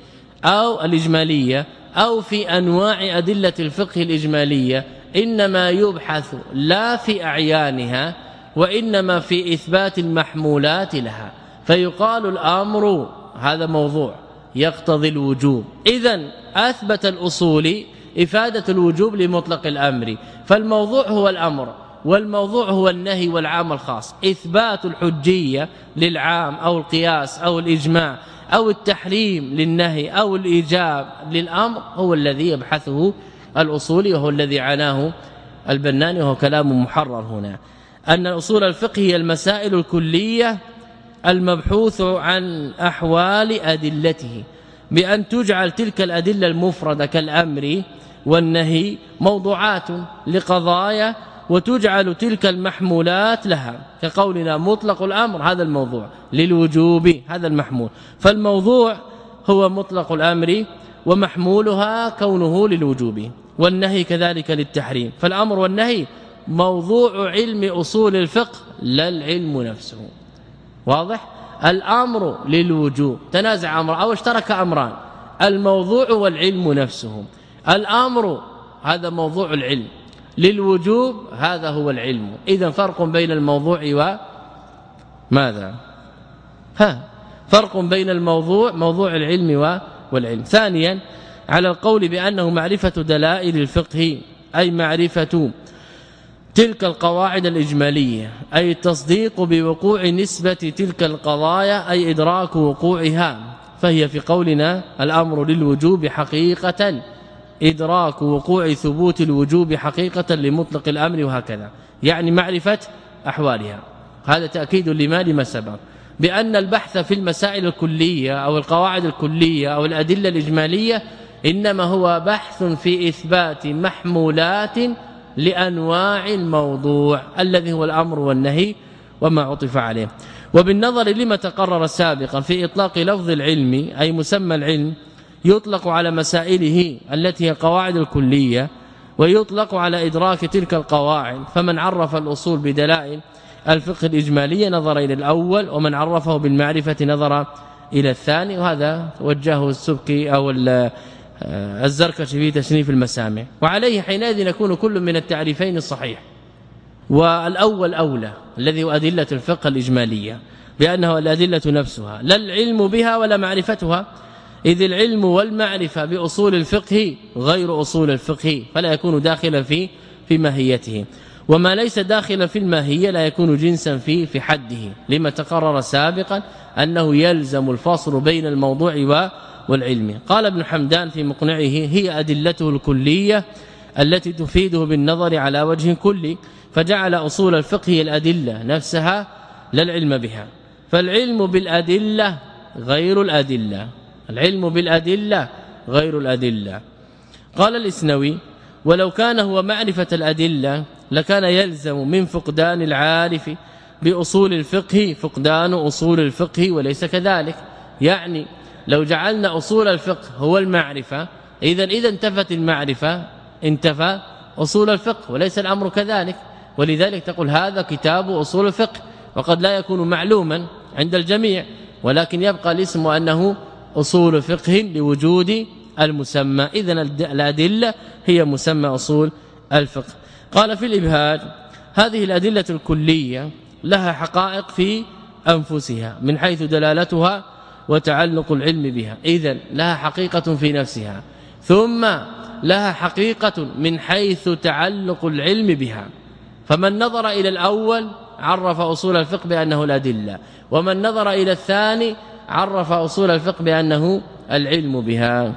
أو الإجمالية أو في أنواع أدلة الفقه الإجمالية إنما يبحث لا في أعيانها وإنما في إثبات المحمولات لها. فيقال الأمر هذا موضوع يقتضي الوجوب. إذا أثبت الأصول إفادة الوجوب لمطلق الأمر. فالموضوع هو الأمر والموضوع هو النهي والعام الخاص. إثبات الحجية للعام أو القياس أو الإجماع أو التحريم للنهي أو الإيجاب للأمر هو الذي يبحثه الأصولي وهو الذي عناه البناني وهو كلام محرر هنا. أن أصول الفقه هي المسائل الكلية المبحوث عن أحوال أدلته. بأن تجعل تلك الأدلة المفردة كالأمر والنهي موضوعات لقضايا وتجعل تلك المحمولات لها. كقولنا مطلق الأمر هذا الموضوع للوجوب هذا المحمول. فالموضوع هو مطلق الأمر ومحمولها كونه للوجوب والنهي كذلك للتحريم. فالأمر والنهي موضوع علم أصول الفقه لا العلم نفسه. واضح؟ الأمر للوجوب. تنازع أمر أو اشترك أمران. الموضوع والعلم نفسه. الأمر هذا موضوع العلم. للوجوب هذا هو العلم. إذا فرق بين الموضوع و ماذا؟ ها فرق بين الموضوع موضوع العلم والعلم. ثانيا على القول بأنه معرفة دلائل الفقه أي معرفة تلك القواعد الإجمالية أي التصديق بوقوع نسبة تلك القضايا أي إدراك وقوعها. فهي في قولنا الأمر للوجوب حقيقة. إدراك وقوع ثبوت الوجوب حقيقة لمطلق الأمر وهكذا يعني معرفة أحوالها. هذا تأكيد لما لما سبق. بأن البحث في المسائل الكلية أو القواعد الكلية أو الأدلة الإجمالية إنما هو بحث في إثبات محمولات لأنواع الموضوع الذي هو الأمر والنهي وما عطف عليه. وبالنظر لما تقرر سابقا في إطلاق لفظ العلم أي مسمى العلم يطلق على مسائله التي هي قواعد الكلية ويطلق على إدراك تلك القواعد. فمن عرف الأصول بدلائل الفقه الإجمالية نظر إلى الأول ومن عرفه بالمعرفة نظر إلى الثاني. وهذا وجهه السبكي أو الزركشي في تشريف المسامع. وعليه حينئذ يكون كل من التعريفين الصحيح. والأول أولى الذي هو أدلة الفقه الإجمالية بأنه الأدلة نفسها لا العلم بها ولا معرفتها. إذ العلم والمعرفة بأصول الفقه غير أصول الفقه فلا يكون داخلا في في ماهيته. وما ليس داخلا في الماهية لا يكون جنسا في في حده. لما تقرر سابقا أنه يلزم الفصل بين الموضوع والعلم. قال ابن حمدان في مقنعه هي أدلته الكلية التي تفيده بالنظر على وجه كلي فجعل أصول الفقه الأدلة نفسها لا العلم بها. فالعلم بالأدلة غير الأدلة. العلم بالأدلة غير الأدلة. قال الإسنوي ولو كان هو معرفة الأدلة لكان يلزم من فقدان العارف بأصول الفقه فقدان أصول الفقه وليس كذلك. يعني لو جعلنا أصول الفقه هو المعرفة اذا إذا انتفت المعرفة انتفى أصول الفقه وليس الأمر كذلك. ولذلك تقول هذا كتاب أصول الفقه وقد لا يكون معلوما عند الجميع ولكن يبقى الاسم أنه أصول فقه لوجود المسمى. اذا الأدلة هي مسمى أصول الفقه. قال في الابهاج هذه الأدلة الكلية لها حقائق في أنفسها من حيث دلالتها وتعلق العلم بها. اذا لها حقيقة في نفسها. ثم لها حقيقة من حيث تعلق العلم بها. فمن نظر إلى الأول عرف أصول الفقه بأنه الأدلة. ومن نظر إلى الثاني عرف أصول الفقه بأنه العلم بها.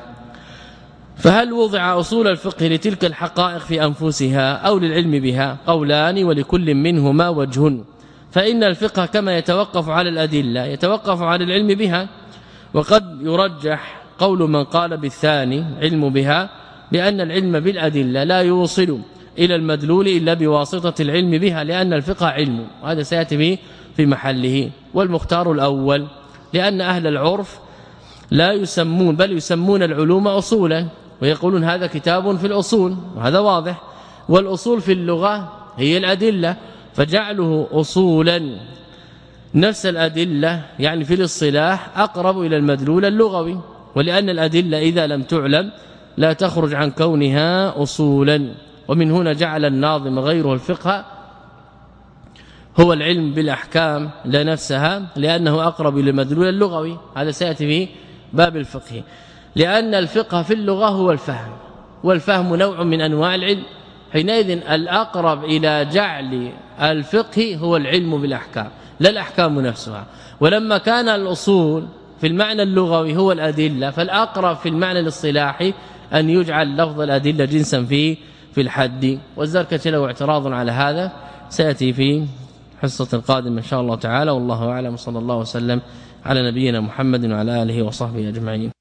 فهل وضع أصول الفقه لتلك الحقائق في أنفسها أو للعلم بها؟ قولان ولكل منهما وجه. فإن الفقه كما يتوقف على الأدلة يتوقف على العلم بها. وقد يرجح قول من قال بالثاني علم بها بأن العلم بالأدلة لا يوصل إلى المدلول إلا بواسطة العلم بها لأن الفقه علم. وهذا سيأتي في محله. والمختار الأول لأن أهل العرف لا يسمون بل يسمون العلوم اصولا ويقولون هذا كتاب في الأصول وهذا واضح. والأصول في اللغة هي الأدلة فجعله أصولا. نفس الأدلة يعني في الاصطلاح أقرب إلى المدلول اللغوي ولأن الأدلة إذا لم تعلم لا تخرج عن كونها أصولا. ومن هنا جعل الناظم غيره الفقه هو العلم بالأحكام لا نفسها لأنه أقرب إلى المدلول اللغوي. هذا سيأتي في باب الفقه. لأن الفقه في اللغة هو الفهم والفهم نوع من أنواع العلم. حينئذ الأقرب إلى جعل الفقه هو العلم بالأحكام لا الأحكام نفسها. ولما كان الأصول في المعنى اللغوي هو الأدلة فالأقرب في المعنى الاصطلاحي أن يجعل لفظ الأدلة جنسا في في الحد. والزركشي له اعتراض على هذا. سيأتي في حصه القادمة إن شاء الله تعالى والله أعلم صلى الله وسلم على نبينا محمد وعلى آله وصحبه أجمعين.